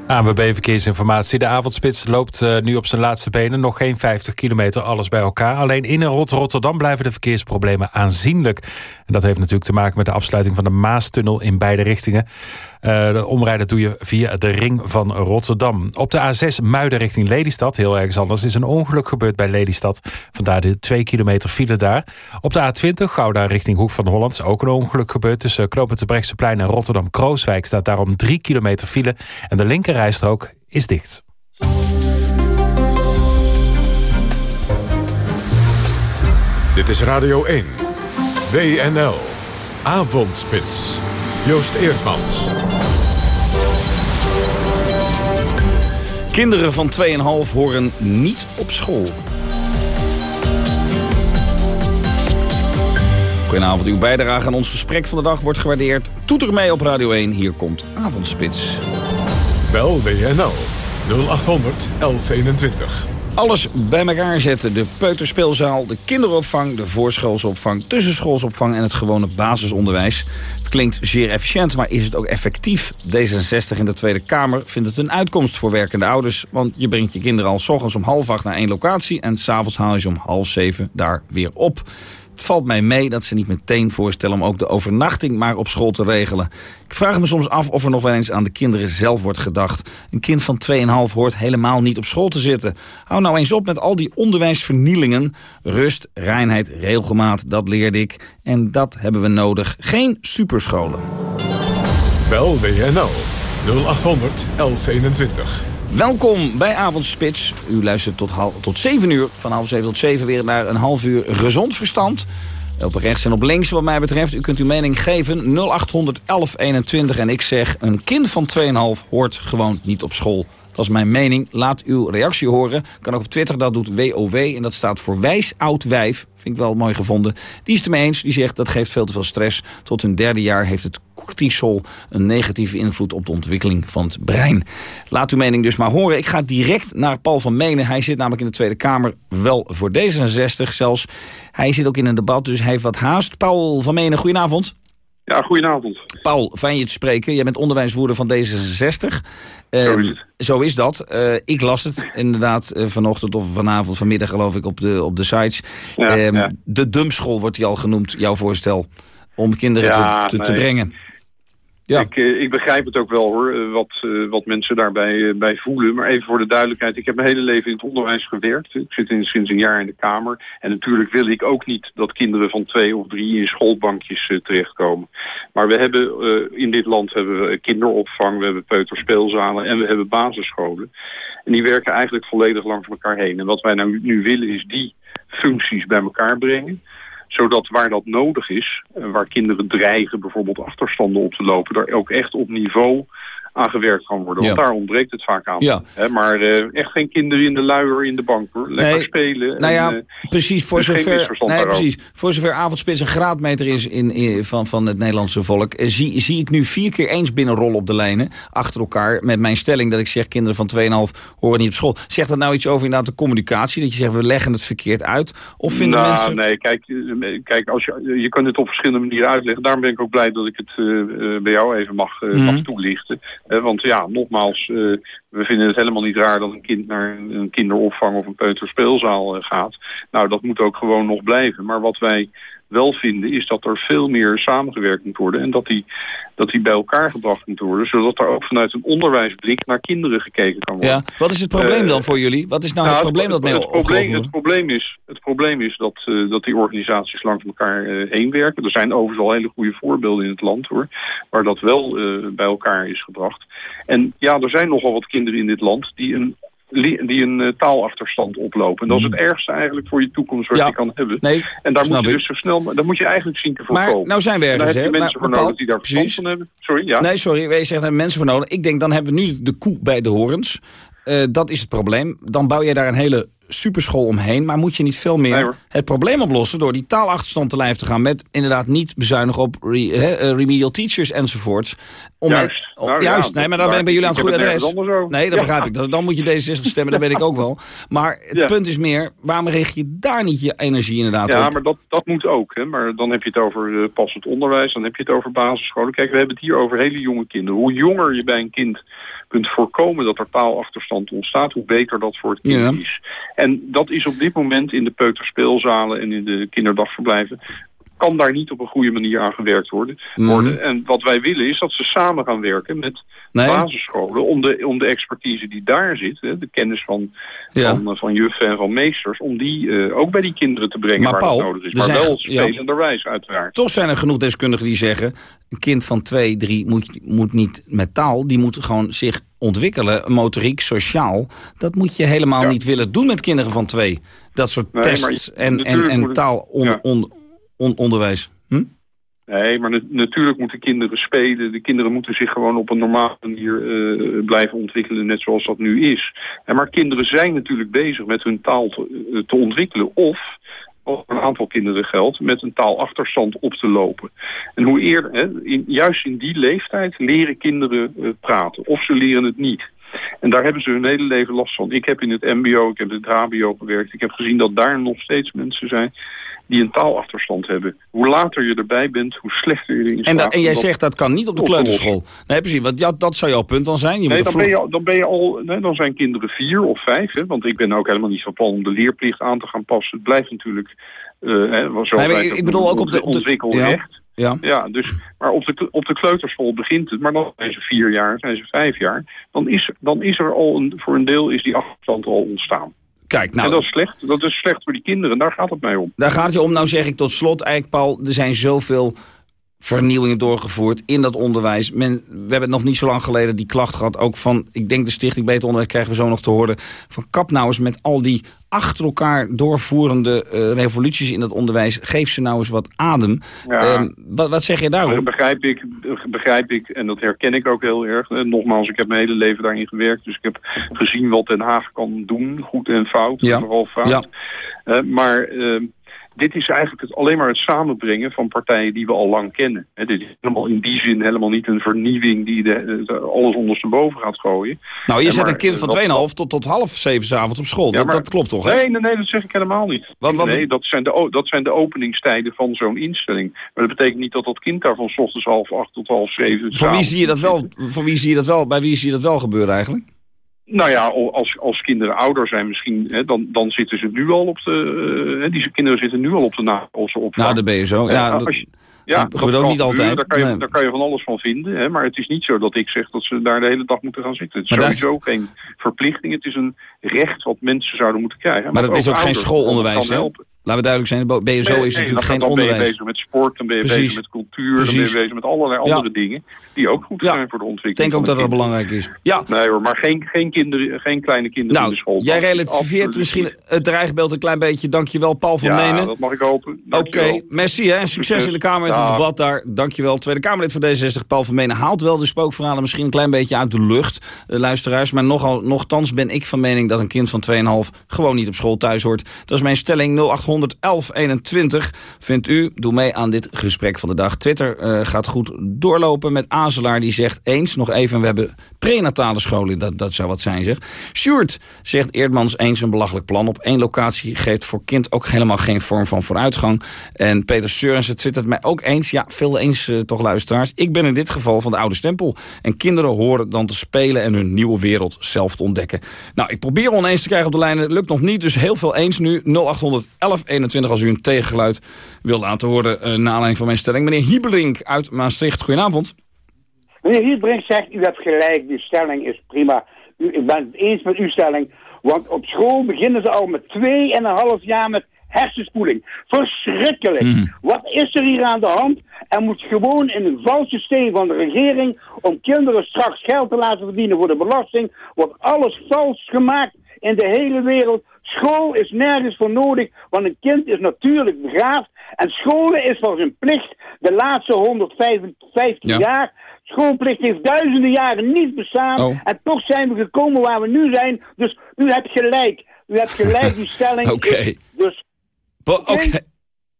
ANWB Verkeersinformatie. De avondspits loopt uh, nu op zijn laatste benen. Nog geen 50 kilometer, alles bij elkaar. Alleen in en rond Rotterdam blijven de verkeersproblemen aanzienlijk. En dat heeft natuurlijk te maken met de afsluiting van de Maastunnel in beide richtingen. Uh, de omrijden doe je via de ring van Rotterdam. Op de A6 Muiden richting Lelystad, heel ergens anders... is een ongeluk gebeurd bij Lelystad. Vandaar de 2 kilometer file daar. Op de A20 Gouda richting Hoek van Holland... is ook een ongeluk gebeurd tussen Knopen en Rotterdam-Krooswijk... staat daarom 3 kilometer file en de linkerrijstrook is dicht. Dit is Radio 1. WNL. Avondspits. Joost Eerdmans. Kinderen van 2,5 horen niet op school. Goedenavond, uw bijdrage aan ons gesprek van de dag wordt gewaardeerd. Toeter mee op Radio 1, hier komt Avondspits. Bel WNL 0800 1121. Alles bij elkaar zetten. De peuterspeelzaal, de kinderopvang, de voorschoolsopvang, tussenschoolsopvang en het gewone basisonderwijs. Het klinkt zeer efficiënt, maar is het ook effectief? D66 in de Tweede Kamer vindt het een uitkomst voor werkende ouders. Want je brengt je kinderen al s ochtends om half acht naar één locatie en s'avonds haal je ze om half zeven daar weer op. Het valt mij mee dat ze niet meteen voorstellen om ook de overnachting maar op school te regelen. Ik vraag me soms af of er nog wel eens aan de kinderen zelf wordt gedacht. Een kind van 2,5 hoort helemaal niet op school te zitten. Hou nou eens op met al die onderwijsvernielingen. Rust, reinheid, regelmaat, dat leerde ik. En dat hebben we nodig. Geen superscholen. Bel WNL 0800 1121. Welkom bij Avondspits. U luistert tot, tot 7 uur. Van half 7 tot 7 weer naar een half uur gezond verstand. Op rechts en op links wat mij betreft. U kunt uw mening geven. 0800 1121. En ik zeg, een kind van 2,5 hoort gewoon niet op school. Dat is mijn mening. Laat uw reactie horen. Kan ook op Twitter, dat doet WOW. En dat staat voor wijs oud wijf. Vind ik wel mooi gevonden. Die is het ermee eens. Die zegt dat geeft veel te veel stress. Tot hun derde jaar heeft het cortisol een negatieve invloed op de ontwikkeling van het brein. Laat uw mening dus maar horen. Ik ga direct naar Paul van Menen. Hij zit namelijk in de Tweede Kamer, wel voor D66 zelfs. Hij zit ook in een debat, dus hij heeft wat haast. Paul van Menen, goedenavond. Ja, goedenavond. Paul, fijn je te spreken. Jij bent onderwijsvoerder van D66. Uh, zo is het. Zo is dat. Uh, ik las het inderdaad uh, vanochtend of vanavond, vanmiddag geloof ik, op de, op de sites. Ja, ehm, ja. De dumpschool wordt die al genoemd, jouw voorstel, om kinderen ja, te, nee. te brengen. Ja. Ik, eh, ik begrijp het ook wel hoor, eh, wat, eh, wat mensen daarbij bij voelen. Maar even voor de duidelijkheid, ik heb mijn hele leven in het onderwijs gewerkt. Ik zit in, sinds een jaar in de Kamer. En natuurlijk wil ik ook niet dat kinderen van twee of drie in schoolbankjes terechtkomen. Maar we hebben in dit land hebben we kinderopvang, we hebben peuterspeelzalen en we hebben basisscholen. En die werken eigenlijk volledig langs elkaar heen. En wat wij nou nu willen is die functies bij elkaar brengen zodat waar dat nodig is, eh, waar kinderen dreigen bijvoorbeeld achterstanden op te lopen, daar ook echt op niveau aan gewerkt kan worden. Want Ja. daar ontbreekt het vaak aan. Ja. Maar eh, echt geen kinderen in de luier in de bank hoor. Lekker Nee, spelen. Nou en, ja, eh, precies. Voor dus zover, nee, precies. voor zover avondspits een graadmeter is in, in- van, van het Nederlandse volk... eh, zie, zie ik nu vier keer eens binnenrollen op de lijnen... achter elkaar met mijn stelling dat ik zeg... kinderen van 2,5 horen niet op school. Zegt dat nou iets over inderdaad de communicatie? Dat je zegt, we leggen het verkeerd uit? Of vinden nou, mensen... nee, kijk, kijk als je, je kan het op verschillende manieren uitleggen. Daarom ben ik ook blij dat ik het bij jou even mag, eh, Mhm. mag toelichten. Eh, want ja, nogmaals, eh, we vinden het helemaal niet raar dat een kind naar een kinderopvang of een peuterspeelzaal eh, gaat. Nou, dat moet ook gewoon nog blijven. Maar wat wij wel vinden is dat er veel meer samengewerkt moet worden. En dat die, dat die bij elkaar gebracht moet worden. Zodat er ook vanuit een onderwijsblik naar kinderen gekeken kan worden. Ja, wat is het probleem Eh, dan voor jullie? Wat is nou het nou, probleem dat mee het, probleem, het, probleem is, het probleem is dat, eh, dat die organisaties langs elkaar eh, heen werken. Er zijn overigens al hele goede voorbeelden in het land hoor, waar dat wel eh, bij elkaar is gebracht. En ja, er zijn nogal wat kinderen in dit land die een, die een eh, taalachterstand oplopen. En dat is het ergste eigenlijk voor je toekomst wat. Ja. je kan hebben. Nee, en daar moet je ik. dus zo snel, daar moet je eigenlijk zien te Maar voorkomen. nou zijn we En ergens, daar heb je hè? mensen Maar- voor maar nodig die daar verstand precies. van hebben. Sorry, ja. Nee, sorry, wij zeggen daar mensen voor nodig. Ik denk, dan hebben we nu de koe bij de horens. Eh, dat is het probleem. Dan bouw je daar een hele superschool omheen. Maar moet je niet veel meer Nee, het probleem oplossen... door die taalachterstand te lijf te gaan... met inderdaad niet bezuinigen op re- hè, eh, remedial teachers enzovoorts. Om Juist. om- Nou ja, juist, nee, maar dan ben ik bij jullie aan het goede adres. Nee, dat Ja. begrijp ik. Dan, dan moet je D66 stemmen, dat weet ik ook wel. Maar het Ja. punt is meer, waarom richt je daar niet je energie inderdaad Ja, op? maar dat, dat moet ook. Hè. Maar dan heb je het over uh, passend onderwijs, dan heb je het over basisscholen. Kijk, we hebben het hier over hele jonge kinderen. Hoe jonger je bij een kind kunt voorkomen dat er taalachterstand ontstaat, hoe beter dat voor het kind Ja. is. En dat is op dit moment in de peuterspeelzalen en in de kinderdagverblijven kan daar niet op een goede manier aan gewerkt worden. Mhm. worden. En wat wij willen is dat ze samen gaan werken met Nee. basisscholen om de, om de expertise die daar zit, hè, de kennis van, Ja. van, eh, van juffen en van meesters, om die eh, ook bij die kinderen te brengen Maar waar Paul, dat nodig is. Maar zijn wel ge- ja. spelenderwijs uiteraard. Toch zijn er genoeg deskundigen die zeggen... een kind van twee, drie moet, moet niet met taal. Die moet gewoon zich ontwikkelen, motoriek, sociaal. Dat moet je helemaal niet willen doen met kinderen van twee. Dat soort Nee, tests je- en, en, en taal on, on, on- onderwijs. Hm? Nee, maar na- natuurlijk moeten kinderen spelen. De kinderen moeten zich gewoon op een normale manier eh, blijven ontwikkelen, net zoals dat nu is. En maar kinderen zijn natuurlijk bezig met hun taal te, eh, te ontwikkelen. Of, voor een aantal kinderen geldt, met een taalachterstand op te lopen. En hoe eerder, hè, juist in die leeftijd, leren kinderen eh, praten. Of ze leren het niet. En daar hebben ze hun hele leven last van. Ik heb in het mbo, ik heb in het hbo gewerkt. Ik heb gezien dat daar nog steeds mensen zijn die een taalachterstand hebben. Hoe later je erbij bent, hoe slechter je erin En, slaagt. dat, en jij dat zegt dat kan niet op de kleuterschool. Nee, precies. Want ja, dat zou jouw punt dan zijn. Je Nee, moet dan ben, je, dan ben je al, nee, dan zijn kinderen vier of vijf. Hè, want ik ben ook helemaal niet van plan om de leerplicht aan te gaan passen. Het blijft natuurlijk, eh hè, zoals Nee, maar ik- bedoel ook op de- op de- ontwikkelrecht. Ja. Ja, dus, maar op de, op de kleuterschool begint het. Maar dan zijn ze vier jaar, zijn ze vijf jaar. Dan is, dan is er al, een, voor een deel is die achterstand al ontstaan. Kijk, nou, en dat is slecht. Dat is slecht voor die kinderen. Daar gaat het mij om. Daar gaat het je om. Nou zeg ik tot slot, eigenlijk Paul, er zijn zoveel vernieuwingen doorgevoerd in dat onderwijs. Men, we hebben het nog niet zo lang geleden die klacht gehad, ook van, ik denk de Stichting Beter Onderwijs krijgen we zo nog te horen, van kap nou eens met al die achter elkaar doorvoerende eh, revoluties in het onderwijs. Geef ze nou eens wat adem. Ja. Ehm, wat, wat zeg je daarop? Dat begrijp ik, begrijp ik en dat herken ik ook heel erg. En nogmaals, ik heb mijn hele leven daarin gewerkt. Dus ik heb gezien wat Den Haag kan doen, goed en fout. Ja. Vooral fout. Ja. Eh, maar eh, dit is eigenlijk het, alleen maar het samenbrengen van partijen die we al lang kennen. Dit is helemaal in die zin helemaal niet een vernieuwing die de, de- alles ondersteboven gaat gooien. Nou, je Eh, zet maar, een kind eh, van wat- 2,5 tot, tot half zeven 's avonds op school. Ja, dat, maar- dat klopt toch, hè? Nee, nee, nee, dat zeg ik helemaal niet. Nee, dat zijn, de, dat zijn de openingstijden van zo'n instelling. Maar dat betekent niet dat dat kind daar van 's ochtends half acht tot half zeven... Voor wie, s'avonds zie je dat wel, voor wie zie je dat wel, bij wie zie je dat wel gebeuren eigenlijk? Nou ja, als, als kinderen ouder zijn misschien, hè, dan, dan zitten ze nu al op de... eh, hè, die kinderen zitten nu al op de nakoolse opvang. Nou, de BSO. Ja, Ja, dat- als je- Ja, dat ook niet altijd. Daar kan, je, Nee. daar kan je van alles van vinden. Hè? Maar het is niet zo dat ik zeg dat ze daar de hele dag moeten gaan zitten. Het is Maar daar is- sowieso geen verplichting. Het is een recht wat mensen zouden moeten krijgen. Maar dat is ook geen schoolonderwijs, hè? helpen. Laten we duidelijk zijn, BSO Nee, is nee, natuurlijk dan- geen dan onderwijs. ben je bezig met sport, dan ben je Precies. bezig met cultuur, dan ben je bezig met allerlei Ja. andere dingen die ook goed zijn voor de Ik ontwikkeling. denk ook van dat dat belangrijk is. Ja. Nee hoor, maar geen, geen, kinderen, geen kleine kinderen in de school. Nou, jij relativeert misschien het dreigbeeld een klein beetje. Dankjewel, Paul van Ja, Menen. dat mag ik hopen. Oké, merci hè. Succes in de Kamer met het debat daar. Dankjewel. Tweede Kamerlid voor D66, Paul van Menen, haalt wel de spookverhalen misschien een klein beetje uit de lucht, eh, luisteraars. Maar nogal, nogthans ben ik van mening dat een kind van 2,5 gewoon niet op school thuis hoort. Dat is mijn stelling 0800 1121. Vindt u, doe mee aan dit gesprek van de dag. Twitter eh, gaat goed doorlopen met Azelaar die zegt eens, nog even, we hebben prenatale scholen, dat, dat zou wat zijn zeg. Sjoerd zegt Eerdmans eens een belachelijk plan. Op één locatie geeft voor kind ook helemaal geen vorm van vooruitgang. En Peter Seurensen twittert mij ook eens, ja veel eens eh, toch luisteraars. Ik ben in dit geval van de oude stempel. En kinderen horen dan te spelen en hun nieuwe wereld zelf te ontdekken. Nou, ik probeer oneens te krijgen op de lijnen. Het lukt nog niet, dus heel veel eens nu. 0800 1121 als u een tegengeluid wil laten horen eh, naar van mijn stelling. Meneer Hiebelink uit Maastricht, goedenavond. Meneer Hielbrink zegt, u hebt gelijk, uw stelling is prima. U, ik ben het eens met uw stelling. Want op school beginnen ze al met 2,5 jaar met hersenspoeling. Verschrikkelijk. Wat is er hier aan de hand? Er moet gewoon in een vals systeem van de regering... om kinderen straks geld te laten verdienen voor de belasting... wordt alles vals gemaakt in de hele wereld. School is nergens voor nodig, want een kind is natuurlijk begaafd. En scholen is voor zijn plicht de laatste 155 Ja. jaar. Schoolplicht heeft duizenden jaren niet bestaan. Oh. En toch zijn we gekomen waar we nu zijn. Dus u hebt gelijk. U hebt gelijk, die stelling. Oké. Dus Oké.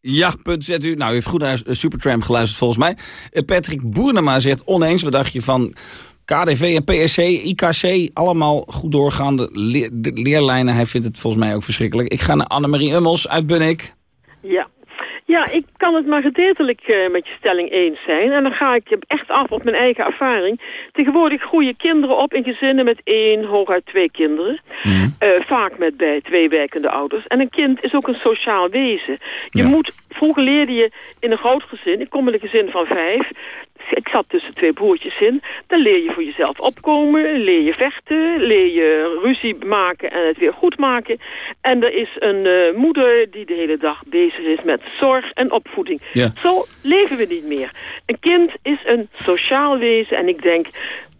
Ja, punt zet u. Nou, u heeft goed naar eh, Supertramp geluisterd volgens mij. Eh, Patrick Boernema zegt oneens. Wat dacht je van KDV en PSC, IKC? Allemaal goed doorgaande leer- de leerlijnen. Hij vindt het volgens mij ook verschrikkelijk. Ik ga naar Annemarie Ummels uit Bunnik. Ja. Ja, ik kan het maar gedeeltelijk eh, met je stelling eens zijn. En dan ga ik echt af op mijn eigen ervaring. Tegenwoordig groeien kinderen op in gezinnen met één, hooguit twee kinderen. Eh, vaak met bij twee werkende ouders. En een kind is ook een sociaal wezen. Je moet, vroeger leerde je in een groot gezin, ik kom in een gezin van vijf. Ik zat tussen twee broertjes in. Dan leer je voor jezelf opkomen, leer je vechten, leer je ruzie maken en het weer goed maken. En er is een eh, moeder die de hele dag bezig is met zorg en opvoeding. Ja. Zo leven we niet meer. Een kind is een sociaal wezen en ik denk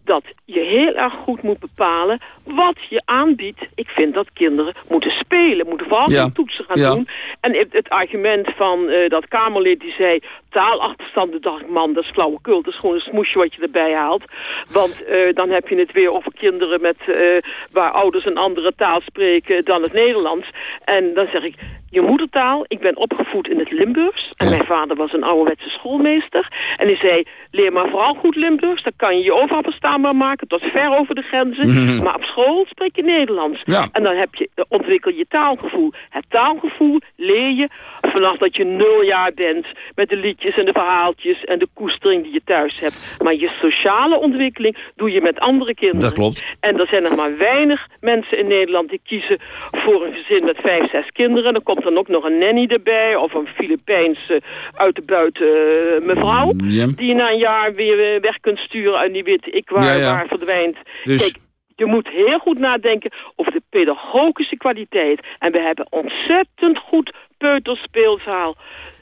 dat je heel erg goed moet bepalen wat je aanbiedt. Ik vind dat kinderen moeten spelen, moeten vooral Ja. toetsen gaan Ja. doen. En het, het argument van eh, dat Kamerlid die zei... taalachterstanden, dacht ik, man, dat is flauwekul. Dat is gewoon een smoesje wat je erbij haalt. Want eh, dan heb je het weer over kinderen met, eh, waar ouders een andere taal spreken dan het Nederlands. En dan zeg ik, je moedertaal, ik ben opgevoed in het Limburgs. En mijn vader was een ouderwetse schoolmeester. En hij zei, leer maar vooral goed Limburgs. Dan kan je je overal verstaanbaar maken, tot ver over de grenzen. Mhm. Maar op school spreek je Nederlands. Ja. En dan heb je, ontwikkel je taalgevoel. Het taalgevoel leer je vanaf dat je nul jaar bent... met de liedjes en de verhaaltjes en de koestering die je thuis hebt. Maar je sociale ontwikkeling doe je met andere kinderen. Dat klopt. En er zijn nog maar weinig mensen in Nederland die kiezen voor een gezin met vijf, zes kinderen. Dan komt dan ook nog een nanny erbij of een Filipijnse uit de buiten eh, mevrouw. Ja. Die je na een jaar weer eh, weg kunt sturen en die weet ik waar, ja. waar verdwijnt. Dus- Kijk, je moet heel goed nadenken over de pedagogische kwaliteit. En we hebben ontzettend goed peuterspeelzaal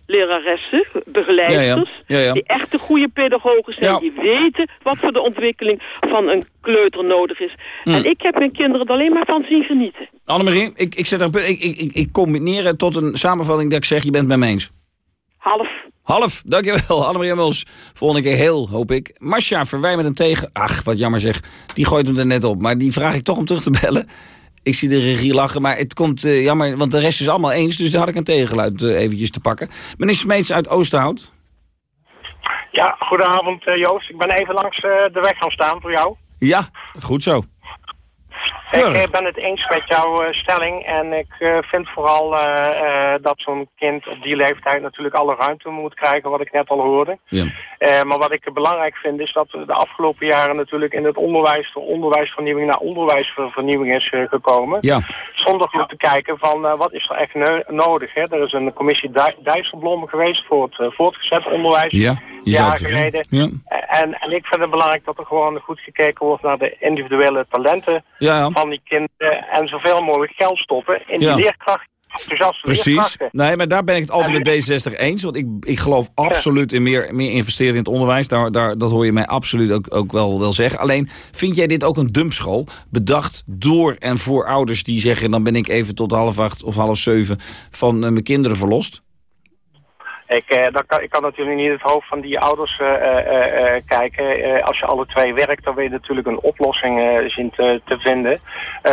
leraressen, begeleiders, Ja, ja. Ja, ja. die echt de goede pedagogen zijn, die weten wat voor de ontwikkeling van een kleuter nodig is. Hm. En ik heb mijn kinderen er alleen maar van zien genieten. Annemarie, ik, ik, zet er, ik, ik, ik, ik combineer het tot een samenvatting dat ik zeg, je bent het met me eens. Half. Half, dankjewel. Annemarie Ummels. Volgende keer heel, hoop ik. Masha, verwij met een tegen. Ach, wat jammer zeg. Die gooit hem er net op. Maar die vraag ik toch om terug te bellen. Ik zie de regie lachen, maar het komt eh, jammer, want de rest is allemaal eens. Dus daar had ik een tegengeluid eh, eventjes te pakken. Meneer Smeets uit Oosterhout. Ja, goedenavond eh, Joost. Ik ben even langs de weg gaan staan voor jou. Ja, goed zo. Ik eh, ben het eens met jouw uh, stelling en ik uh, vind vooral uh, dat zo'n kind op die leeftijd natuurlijk alle ruimte moet krijgen, wat ik net al hoorde. Ja. maar wat ik belangrijk vind is dat de afgelopen jaren natuurlijk in het onderwijs, de onderwijsvernieuwing naar onderwijsvernieuwing is gekomen. Ja. Zonder goed te kijken van wat is er echt nodig. Hè? Er is een commissie Dijsselblom geweest voor het voortgezet onderwijs. Ja. Jaren geleden. Ja. En, en ik vind het belangrijk dat er gewoon goed gekeken wordt naar de individuele talenten ja. Van die kinderen. En zoveel mogelijk geld stoppen in die leerkracht. Precies. Nee, maar daar ben ik het altijd met D66 eens. Want ik, ik geloof absoluut in meer, meer investeren in het onderwijs. Daar, daar, dat hoor je mij absoluut ook, ook wel, wel zeggen. Alleen, vind jij dit ook een dumpschool? Bedacht door en voor ouders die zeggen... dan ben ik even tot half acht of half zeven van uh, mijn kinderen verlost? Ik, eh, dan kan, ik kan natuurlijk niet het hoofd van die ouders uh, kijken. als je alle twee werkt, dan wil je natuurlijk een oplossing zien te, te vinden.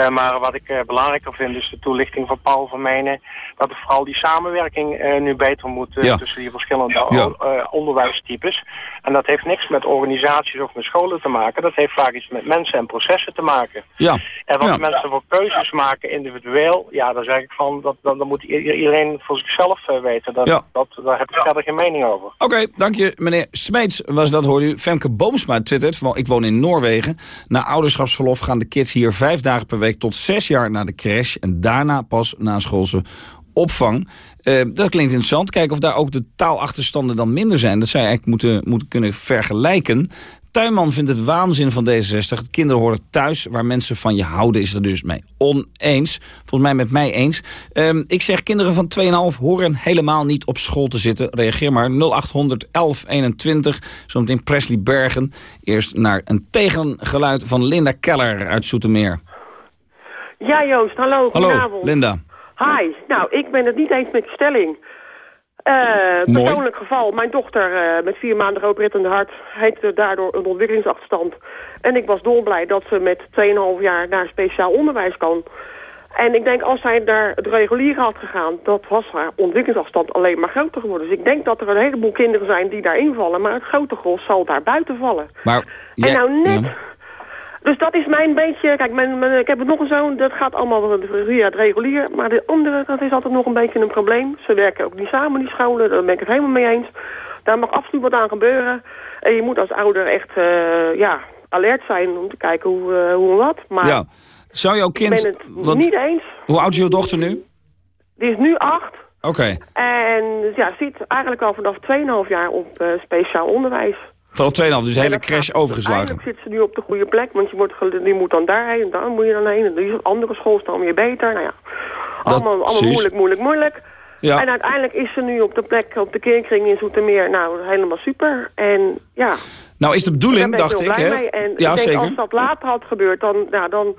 maar wat ik belangrijker vind is de toelichting van Paul van Menen... dat er vooral die samenwerking nu beter moet tussen die verschillende ja. onderwijstypes. En dat heeft niks met organisaties of met scholen te maken. Dat heeft vaak iets met mensen en processen te maken. Ja. En wat mensen voor keuzes maken individueel... ja, dan zeg ik van, dat, dan, dan moet iedereen voor zichzelf weten. Dat, ja. dat, daar heb ik verder geen mening over. Oké, dank je. Meneer Smeets was dat, hoorde u. Femke Boomsma twittert, ik woon in Noorwegen. Na ouderschapsverlof gaan de kids hier vijf dagen per week tot zes jaar naar de crash. En daarna pas na schoolse opvang. Uh, dat klinkt interessant. Kijken of daar ook de taalachterstanden dan minder zijn. Dat je eigenlijk moeten, moeten kunnen vergelijken. Tuinman vindt het waanzin van D66. Kinderen horen thuis waar mensen van je houden is er dus mee oneens. Volgens mij met mij eens. Um, ik zeg kinderen van 2,5 horen helemaal niet op school te zitten. Reageer maar 0800 1121. Zometeen Presley Bergen. Eerst naar een tegengeluid van Linda Keller uit Soetermeer. Ja Joost, hallo. Hallo, Linda. Hi, nou ik ben het niet eens met de stelling. Uh, persoonlijk geval, mijn dochter uh, met vier maanden opererende hart heeft daardoor een ontwikkelingsachterstand. En ik was dolblij dat ze met 2,5 jaar naar speciaal onderwijs kan. En ik denk als zij naar het reguliere had gegaan, dat was haar ontwikkelingsafstand alleen maar groter geworden. Dus ik denk dat er een heleboel kinderen zijn die daarin vallen, maar het grote gros zal daar buiten vallen. Maar, en nou net... Dus dat is mijn beetje... Kijk, mijn, mijn, ik heb nog een zoon, dat gaat allemaal via het regulier. Maar de andere, dat is altijd nog een beetje een probleem. Ze werken ook niet samen, die scholen. Daar ben ik het helemaal mee eens. Daar mag absoluut wat aan gebeuren. En je moet als ouder echt uh, ja, alert zijn om te kijken hoe, uh, hoe en wat. Maar ja. Zou jouw kind... Ik ben het niet eens. Hoe oud is jouw dochter nu? Die is nu acht. Oké. En ja, zit eigenlijk al vanaf 2,5 jaar op uh, speciaal onderwijs. Vanaf 2,5, dus de hele crash overgeslagen. Eigenlijk zit ze nu op de goede plek, want je wordt, moet dan daarheen en daar moet je dan heen. En die andere school is dan weer beter. Nou ja, allemaal, allemaal moeilijk, moeilijk, moeilijk. Ja. En uiteindelijk is ze nu op de plek, op de keerkring in Zoetermeer, nou, helemaal super. En ja... Nou, is de bedoeling, dacht ik, hè? Mee. En ja, ik denk, zeker. als dat later had gebeurd, dan, nou, dan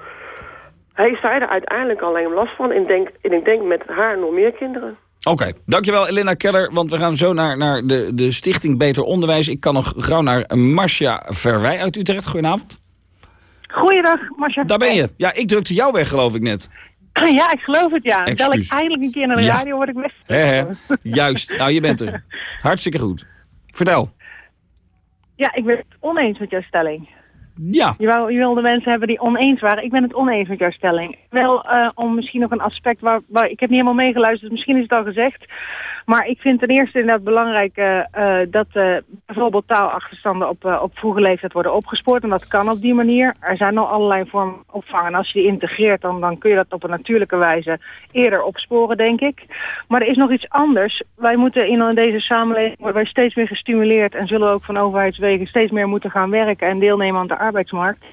heeft zij er uiteindelijk alleen last van. En, denk, en ik denk met haar nog meer kinderen. Oké, dankjewel Elena Keller, want we gaan zo naar, naar de, de Stichting Beter Onderwijs. Ik kan nog gauw naar Marcia Verwij uit Utrecht. Goedenavond. Goeiedag, Marcia. Daar ben je. Ja, ik drukte jou weg, geloof ik net. Ja, ik geloof het, ja. Tel ik eindelijk een keer naar de ja. radio, word ik weg. He, he. Juist. Nou, je bent er. Hartstikke goed. Vertel. Ja, ik ben het oneens met jouw stelling. Ja. Je, wilde mensen hebben die oneens waren. Ik ben het oneens met jouw stelling. Wel uh, om misschien nog een aspect waar, waar... Ik heb niet helemaal meegeluisterd, misschien is het al gezegd. Maar ik vind ten eerste inderdaad belangrijk uh, uh, dat uh, bijvoorbeeld taalachterstanden op, op vroege leeftijd worden opgespoord. En dat kan op die manier. Er zijn al allerlei vormen opvang. En als je die integreert, dan, dan kun je dat op een natuurlijke wijze eerder opsporen, denk ik. Maar er is nog iets anders. Wij moeten in deze samenleving worden wij steeds meer gestimuleerd en zullen ook van overheidswegen steeds meer moeten gaan werken en deelnemen aan de arbeidsmarkt.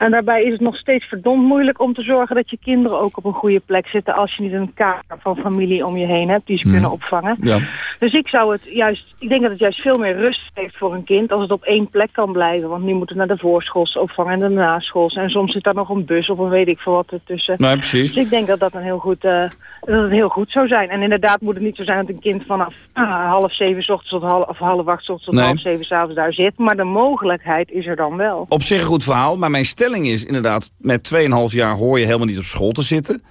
En daarbij is het nog steeds verdomd moeilijk om te zorgen dat je kinderen ook op een goede plek zitten als je niet een kader van familie om je heen hebt die ze Hmm. kunnen opvangen. Ja. Dus ik zou het juist, ik denk dat het juist veel meer rust heeft voor een kind als het op één plek kan blijven. Want nu moet het naar de voorschoolsopvang en de naschoolse. En soms zit daar nog een bus of een weet ik veel wat ertussen. Nee, precies. Dus ik denk dat dat een heel goed, uh, dat het heel goed zou zijn. En inderdaad moet het niet zo zijn dat een kind vanaf uh, half zeven 's ochtends tot half, of half acht 's ochtends tot Nee. half zeven 's avonds daar zit. Maar de mogelijkheid is er dan wel. Op zich een goed verhaal, maar mijn stelling is inderdaad... met 2,5 jaar hoor je helemaal niet op school te zitten.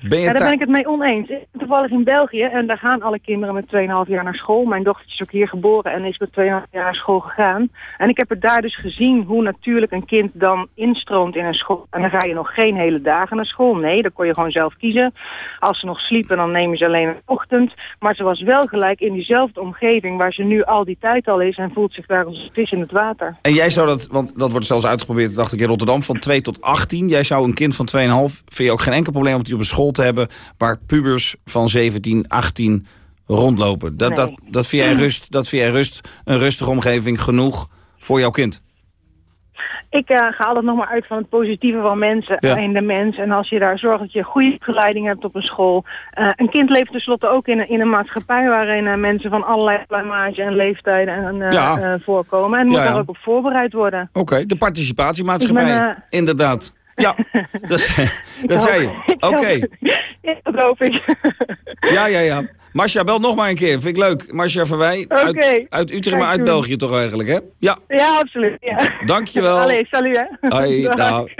Ben je ja, daar ben ik het mee oneens. Ik ben toevallig in België en daar gaan alle kinderen met 2,5 jaar naar school. Mijn dochtertje is ook hier geboren en is met 2,5 jaar naar school gegaan. En ik heb het daar dus gezien hoe natuurlijk een kind dan instroomt in een school. En dan ga je nog geen hele dagen naar school. Nee, dan kon je gewoon zelf kiezen. Als ze nog sliepen, dan nemen ze alleen een ochtend. Maar ze was wel gelijk in diezelfde omgeving waar ze nu al die tijd al is... en voelt zich daar als een vis in het water. En jij zou dat, want dat wordt zelfs uitgeprobeerd, dacht ik, in Rotterdam, van 2 tot 18. Jij zou een kind van 2,5, vind je ook geen enkel probleem om die op een school te hebben... waar pubers van 17, 18 rondlopen. Dat, Nee. dat, dat, vind jij rust, dat vind jij rust, een rustige omgeving genoeg voor jouw kind? Ik eh, ga altijd nog maar uit van het positieve van mensen Ja. in de mens. En als je daar zorgt dat je goede begeleiding hebt op een school. Eh, een kind leeft tenslotte ook in een, in een maatschappij waarin eh, mensen van allerlei plumage en leeftijden en, Ja. voorkomen. En moet Ja, daar ook op voorbereid worden. Oké, de participatiemaatschappij, ben, inderdaad. Ja, dat, dat zei je. Oké, Ja, dat hoop ik. ja, ja, ja. Marcia, bel nog maar een keer. Vind ik leuk. Marcia Verwij, Oké. uit, uit Utrecht, maar uit doen. België toch eigenlijk, hè? Ja, Ja, absoluut. Ja. Dankjewel. Allee, salut hè. Hoi, nou.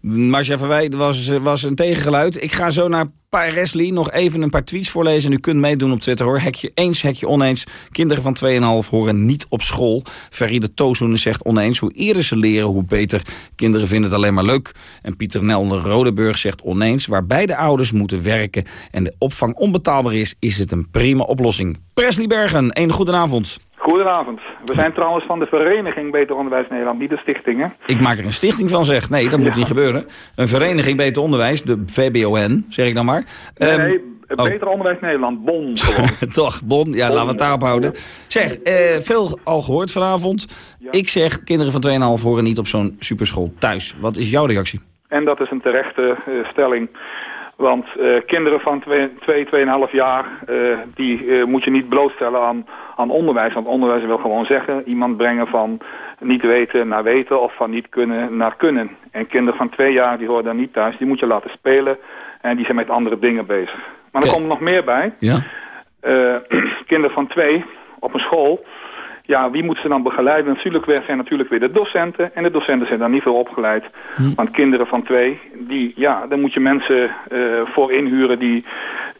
Marcia Verwij dat was, was een tegengeluid. Ik ga zo naar Paresli nog even een paar tweets voorlezen. En u kunt meedoen op Twitter hoor. Hekje eens, hekje oneens. Kinderen van 2,5 horen niet op school. Feride Tozoen zegt oneens. Hoe eerder ze leren, hoe beter. Kinderen vinden het alleen maar leuk. En Pieter Nelder Rodeburg zegt oneens. Waar beide ouders moeten werken en de opvang onbetaalbaar is, is het een prima oplossing. Presley Bergen, een goedenavond. Goedenavond. We zijn trouwens van de vereniging Beter Onderwijs Nederland, niet de stichting, hè? Ik maak er een stichting van, zeg. Nee, dat moet niet gebeuren. Een vereniging Beter Onderwijs, de VBON, zeg ik dan maar. Nee, Ehm, nee, oh. Beter Onderwijs Nederland, BON gewoon. Toch, Bon, ja, laten we het daarop houden. Zeg, eh, veel al gehoord vanavond. Ik zeg, kinderen van 2,5 horen niet op zo'n superschool thuis. Wat is jouw reactie? en dat is een terechte eh, stelling. Want eh, kinderen van 2, 2,5 jaar, eh, die eh, moet je niet blootstellen aan, aan onderwijs. Want onderwijs wil gewoon zeggen, iemand brengen van niet weten naar weten of van niet kunnen naar kunnen. En kinderen van 2 jaar, die horen daar niet thuis. Die moet je laten spelen en die zijn met andere dingen bezig. Maar er komt nog meer bij. Ja? Kinderen van twee op een school. Ja, wie moet ze dan begeleiden? Natuurlijk weer- zijn natuurlijk weer de docenten. En de docenten zijn daar niet veel opgeleid. Want kinderen van twee, die, ja, daar moet je mensen eh, voor inhuren die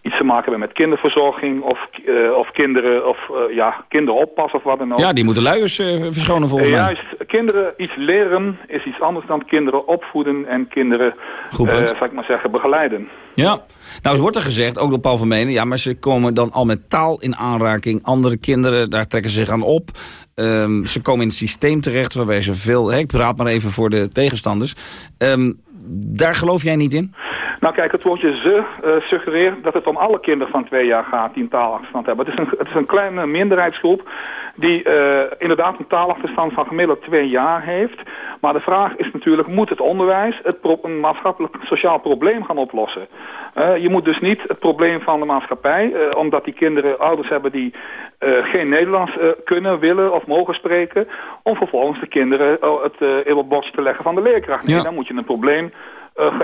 iets te maken hebben met kinderverzorging of, eh, of kinderen of uh, ja, kinderoppas of wat dan ook. Ja, die moeten luiers uh, verschonen volgens mij. Juist, kinderen iets leren is iets anders dan kinderen opvoeden en kinderen, zal ik maar zeggen, begeleiden. Ja, nou wordt er gezegd, ook door Paul van Menen... ja, maar ze komen dan al met taal in aanraking. Andere kinderen, daar trekken ze zich aan op. Um, ze komen in het systeem terecht waarbij ze veel... Hè, ik praat maar even voor de tegenstanders. Um, daar geloof jij niet in? Nou kijk, het woordje ze uh, suggereert dat het om alle kinderen van twee jaar gaat die een taalachterstand hebben. Het is een, het is een kleine minderheidsgroep die uh, inderdaad een taalachterstand van gemiddeld twee jaar heeft. Maar de vraag is natuurlijk, moet het onderwijs het een maatschappelijk sociaal probleem gaan oplossen? Uh, je moet dus niet het probleem van de maatschappij, omdat die kinderen ouders hebben die geen Nederlands kunnen, willen of mogen spreken, om vervolgens de kinderen het in het bordje te leggen van de leerkracht. Nee, ja. dan moet je een probleem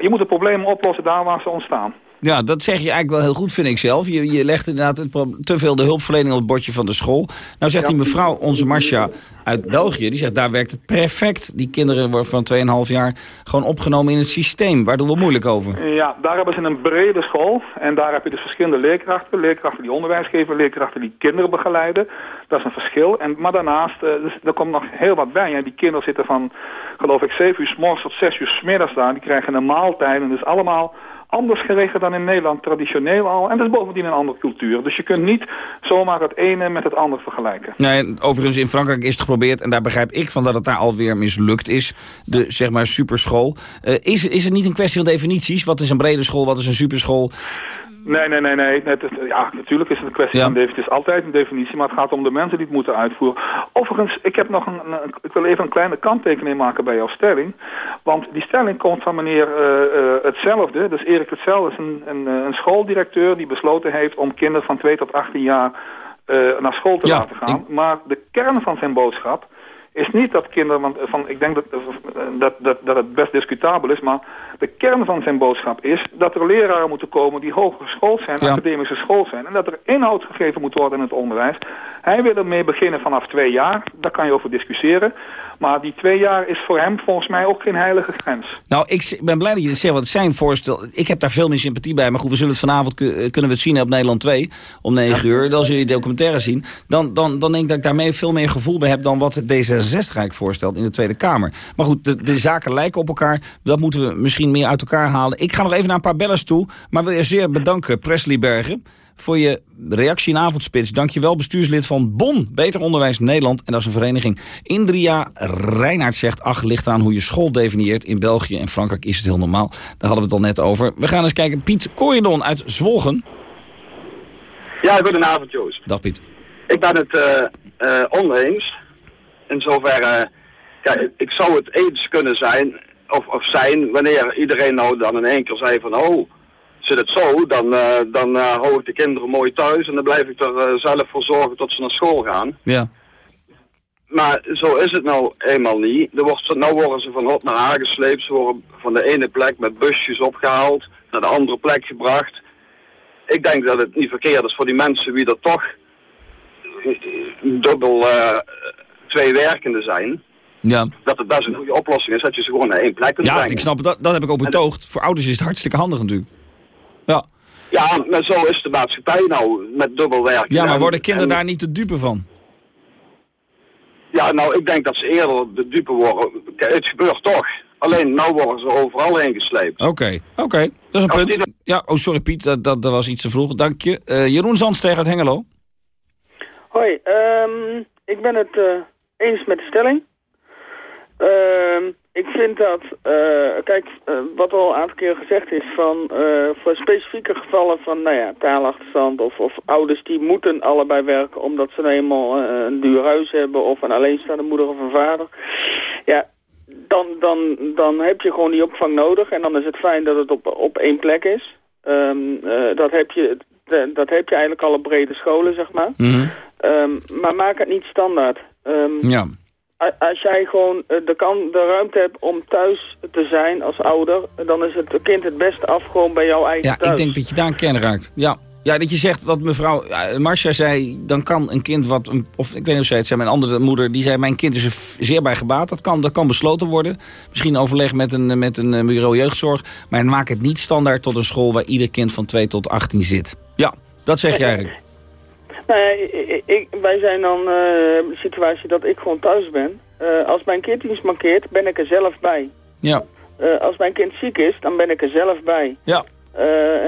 je moet de problemen oplossen daar waar ze ontstaan. Ja, dat zeg je eigenlijk wel heel goed, vind ik zelf. Je, je legt inderdaad het te veel de hulpverlening op het bordje van de school. Nou zegt die mevrouw, onze Marcia uit België, die zegt daar werkt het perfect. Die kinderen worden van 2,5 jaar gewoon opgenomen in het systeem. Waar doen we moeilijk over? Ja, daar hebben ze een brede school. En daar heb je dus verschillende leerkrachten. Leerkrachten die onderwijs geven, leerkrachten die kinderen begeleiden. Dat is een verschil. En, maar daarnaast, uh, dus, er komt nog heel wat bij. Ja, die kinderen zitten van, geloof ik, 7 uur s morgens tot 6 uur s middags daar. Die krijgen een maaltijd en dus allemaal anders geregeld dan in Nederland, traditioneel al. En dat is bovendien een andere cultuur. Dus je kunt niet zomaar het ene met het andere vergelijken. Nee, overigens in Frankrijk is het geprobeerd... en daar begrijp ik van dat het daar alweer mislukt is. De, zeg maar, superschool. Uh, is, is het niet een kwestie van definities? Wat is een brede school, wat is een superschool? Nee, nee, nee, nee. Het, ja, natuurlijk is het een kwestie ja. van definitie. Het is altijd een definitie, maar het gaat om de mensen die het moeten uitvoeren. Overigens, ik, heb nog een, een, ik wil even een kleine kanttekening maken bij jouw stelling. Want die stelling komt van meneer uh, uh, Hetzelfde. Dus Erik Hetzelfde is een, een, een, schooldirecteur die besloten heeft om kinderen van 2 tot 18 jaar uh, naar school te ja, laten gaan. Ik... Maar de kern van zijn boodschap is niet dat kinderen, want van, ik denk dat, dat, dat, dat het best discutabel is, maar de kern van zijn boodschap is dat er leraren moeten komen die hoger geschoold zijn, academische school zijn, en dat er inhoud gegeven moet worden in het onderwijs. Hij wil ermee beginnen vanaf twee jaar, daar kan je over discussiëren. Maar die twee jaar is voor hem volgens mij ook geen heilige grens. Nou, ik ben blij dat je dit zegt, want zijn voorstel... Ik heb daar veel meer sympathie bij, maar goed, we zullen het vanavond kunnen we het zien op Nederland 2 om 9 uur. Dan zul je documentaire zien. Dan, dan, dan denk ik dat ik daarmee veel meer gevoel bij heb dan wat het D66 eigenlijk voorstelt in de Tweede Kamer. Maar goed, de, de zaken lijken op elkaar. Dat moeten we misschien meer uit elkaar halen. Ik ga nog even naar een paar bellers toe, maar wil je zeer bedanken, Presley Bergen voor je reactie in avondspits. Dankjewel, bestuurslid van BON, Beter Onderwijs Nederland. En dat is een vereniging. Indria Reinaert zegt, ach, ligt aan hoe je school definieert. In België en Frankrijk is het heel normaal. Daar hadden we het al net over. We gaan eens kijken. Piet Kooijendon uit Zwolgen. Ja, goedenavond Joost. Dag Piet. Ik ben het uh, oneens. In zoverre, ja, ik zou het eens kunnen zijn, of, of zijn, wanneer iedereen nou dan in één keer zei van, oh, zit het zo, dan, uh, dan uh, hou ik de kinderen mooi thuis en dan blijf ik er uh, zelf voor zorgen dat ze naar school gaan. Ja. Maar zo is het nou eenmaal niet. Er wordt, nou worden ze van hot naar haar gesleept. Ze worden van de ene plek met busjes opgehaald, naar de andere plek gebracht. Ik denk dat het niet verkeerd is voor die mensen wie er toch dubbel twee werkende zijn. Ja. Dat het best een goede oplossing is, dat je ze gewoon naar één plek kunt ja, brengen. Ja, ik snap dat. Dat heb ik ook betoogd. Voor ouders is het hartstikke handig natuurlijk. Ja. Ja, maar zo is de maatschappij nou met dubbel werken. Ja, maar worden kinderen daar niet de dupe van? Ja, nou, ik denk dat ze eerder de dupe worden. Het gebeurt toch. Alleen, nou worden ze overal heen gesleept. Oké, oké. Dat is een punt. Ja, oh, sorry Piet, dat, dat, dat, was iets te vroeg. Dank je. Uh, Jeroen Zandsteeg uit Hengelo. Hoi, um, ik ben het uh, eens met de stelling. Uh, ik vind dat, uh, kijk, uh, wat al een aantal keer gezegd is, van uh, voor specifieke gevallen van, nou ja, taalachterstand of, of ouders die moeten allebei werken omdat ze nou eenmaal een duur huis hebben of een alleenstaande moeder of een vader. Ja, dan, dan, dan heb je gewoon die opvang nodig en dan is het fijn dat het op, op één plek is. Um, dat, heb je, dat heb je eigenlijk al op brede scholen, zeg maar. Mm -hmm. um, maar maak het niet standaard. Um, ja als jij gewoon de, kan, de ruimte hebt om thuis te zijn als ouder... dan is het kind het beste af gewoon bij jouw eigen ja, thuis. ik denk dat je daar een kern raakt. Ja. ja, dat je zegt wat mevrouw Marcia zei... dan kan een kind wat... of ik weet niet of zij het zei, mijn andere moeder... die zei mijn kind is er zeer bij gebaat. Dat kan, dat kan besloten worden. Misschien overleg met een, met een bureau jeugdzorg. Maar maak het niet standaard tot een school... waar ieder kind van 2 tot 18 zit. Ja, dat zeg je eigenlijk. Nou ja, ik, ik, wij zijn dan uh, de situatie dat ik gewoon thuis ben. Uh, als mijn kind iets mankeert, ben ik er zelf bij. Ja. Uh, als mijn kind ziek is, dan ben ik er zelf bij. Ja.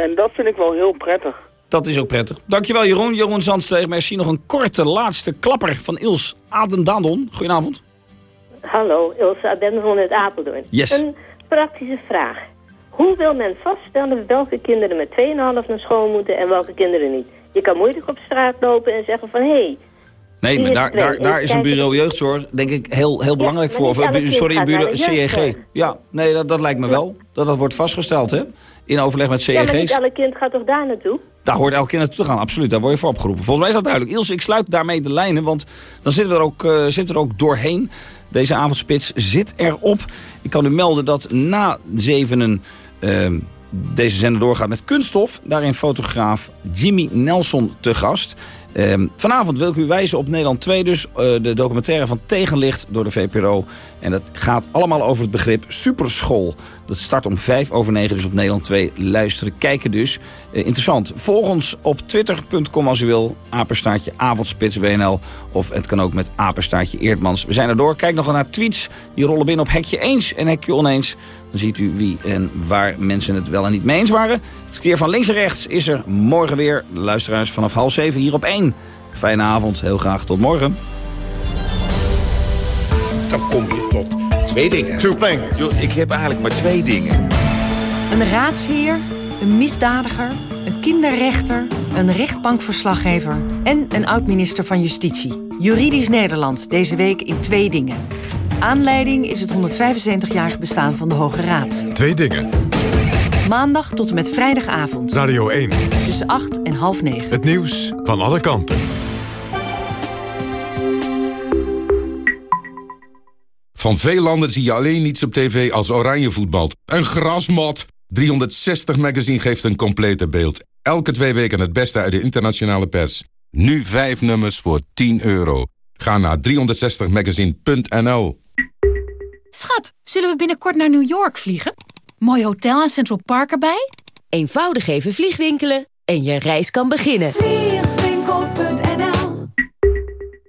en dat vind ik wel heel prettig. Dat is ook prettig. Dankjewel Jeroen. Jeroen Zandsteeg. Merci. Nog een korte laatste klapper van Ils Adendadon. Goedenavond. Hallo, Ilse Adendadon uit Apeldoorn. Yes. Een praktische vraag. Hoe wil men vaststellen welke kinderen met 2,5 naar school moeten en welke kinderen niet? Je kan moeilijk op straat lopen en zeggen van... hé, hey, Nee, maar daar, daar, daar is een bureau jeugdzorg denk ik heel, heel belangrijk voor. Sorry, een bureau CEG. Ja, nee, dat, dat lijkt me wel. Dat dat wordt vastgesteld, hè? In overleg met CEG's. Ja, maar niet elk kind gaat toch daar naartoe? Daar hoort elk kind naartoe te gaan, absoluut. Daar word je voor opgeroepen. Volgens mij is dat duidelijk. Ilse, ik sluit daarmee de lijnen, want dan zitten we er ook, uh, zitten we er ook doorheen. Deze avondspits zit erop. Ik kan u melden dat na zevenen... Uh, deze zender doorgaat met kunststof. Daarin fotograaf Jimmy Nelson te gast. Um, vanavond wil ik u wijzen op Nederland 2 dus. Uh, de documentaire van Tegenlicht door de VPRO. En dat gaat allemaal over het begrip superschool. Dat start om 5 over 9, dus op Nederland 2. Luisteren, kijken dus. Uh, interessant. Volg ons op twitter.com als u wil. Apenstaartje avondspits WNL. Of het kan ook met apenstaartje Eerdmans. We zijn er door. Kijk nog naar tweets. Die rollen binnen op hekje eens en hekje oneens. Dan ziet u wie en waar mensen het wel en niet mee eens waren. Het keer van links en rechts is er morgen weer. De luisteraars vanaf half zeven hier op één. Fijne avond, heel graag tot morgen. Dan kom je tot twee dingen. Two things. Yo, ik heb eigenlijk maar twee dingen. Een raadsheer, een misdadiger, een kinderrechter, een rechtbankverslaggever... en een oud-minister van Justitie. Juridisch Nederland, deze week in twee dingen. Aanleiding is het 175-jarig bestaan van de Hoge Raad. Twee dingen. Maandag tot en met vrijdagavond. Radio 1. Tussen 8 en half 9. Het nieuws van alle kanten. Van veel landen zie je alleen iets op tv als oranje voetbalt. Een grasmat! 360 Magazine geeft een complete beeld. Elke twee weken het beste uit de internationale pers. Nu vijf nummers voor 10 euro. Ga naar 360magazine.nl Schat, zullen we binnenkort naar New York vliegen? Mooi hotel en Central Park erbij? Eenvoudig even vliegwinkelen en je reis kan beginnen. Vliegwinkel.nl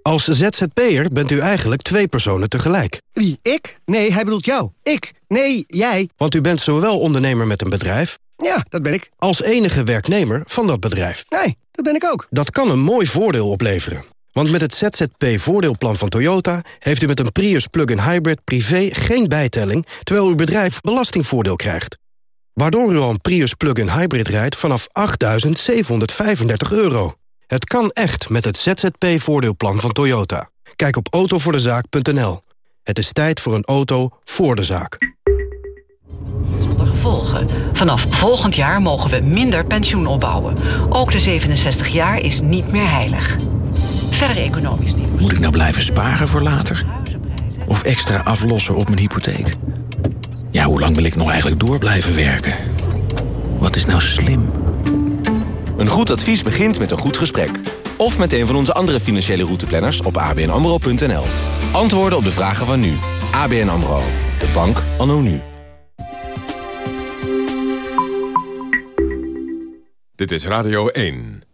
Als ZZP'er bent u eigenlijk twee personen tegelijk. Wie, ik? Nee, hij bedoelt jou. Ik? Nee, jij. Want u bent zowel ondernemer met een bedrijf... Ja, dat ben ik. ...als enige werknemer van dat bedrijf. Nee, dat ben ik ook. Dat kan een mooi voordeel opleveren. Want met het ZZP-voordeelplan van Toyota... heeft u met een Prius plug-in hybrid privé geen bijtelling... terwijl uw bedrijf belastingvoordeel krijgt. Waardoor u al een Prius plug-in hybrid rijdt vanaf 8.735 euro. Het kan echt met het ZZP-voordeelplan van Toyota. Kijk op autovoordezaak.nl. Het is tijd voor een auto voor de zaak. Zonder gevolgen. Vanaf volgend jaar mogen we minder pensioen opbouwen. Ook de 67 jaar is niet meer heilig. Verder economisch niet. Moet ik nou blijven sparen voor later? Of extra aflossen op mijn hypotheek? Ja, hoe lang wil ik nog eigenlijk door blijven werken? Wat is nou slim? Een goed advies begint met een goed gesprek. Of met een van onze andere financiële routeplanners op abnamro.nl. Antwoorden op de vragen van nu. ABN AMRO. De bank anno nu. Dit is Radio 1.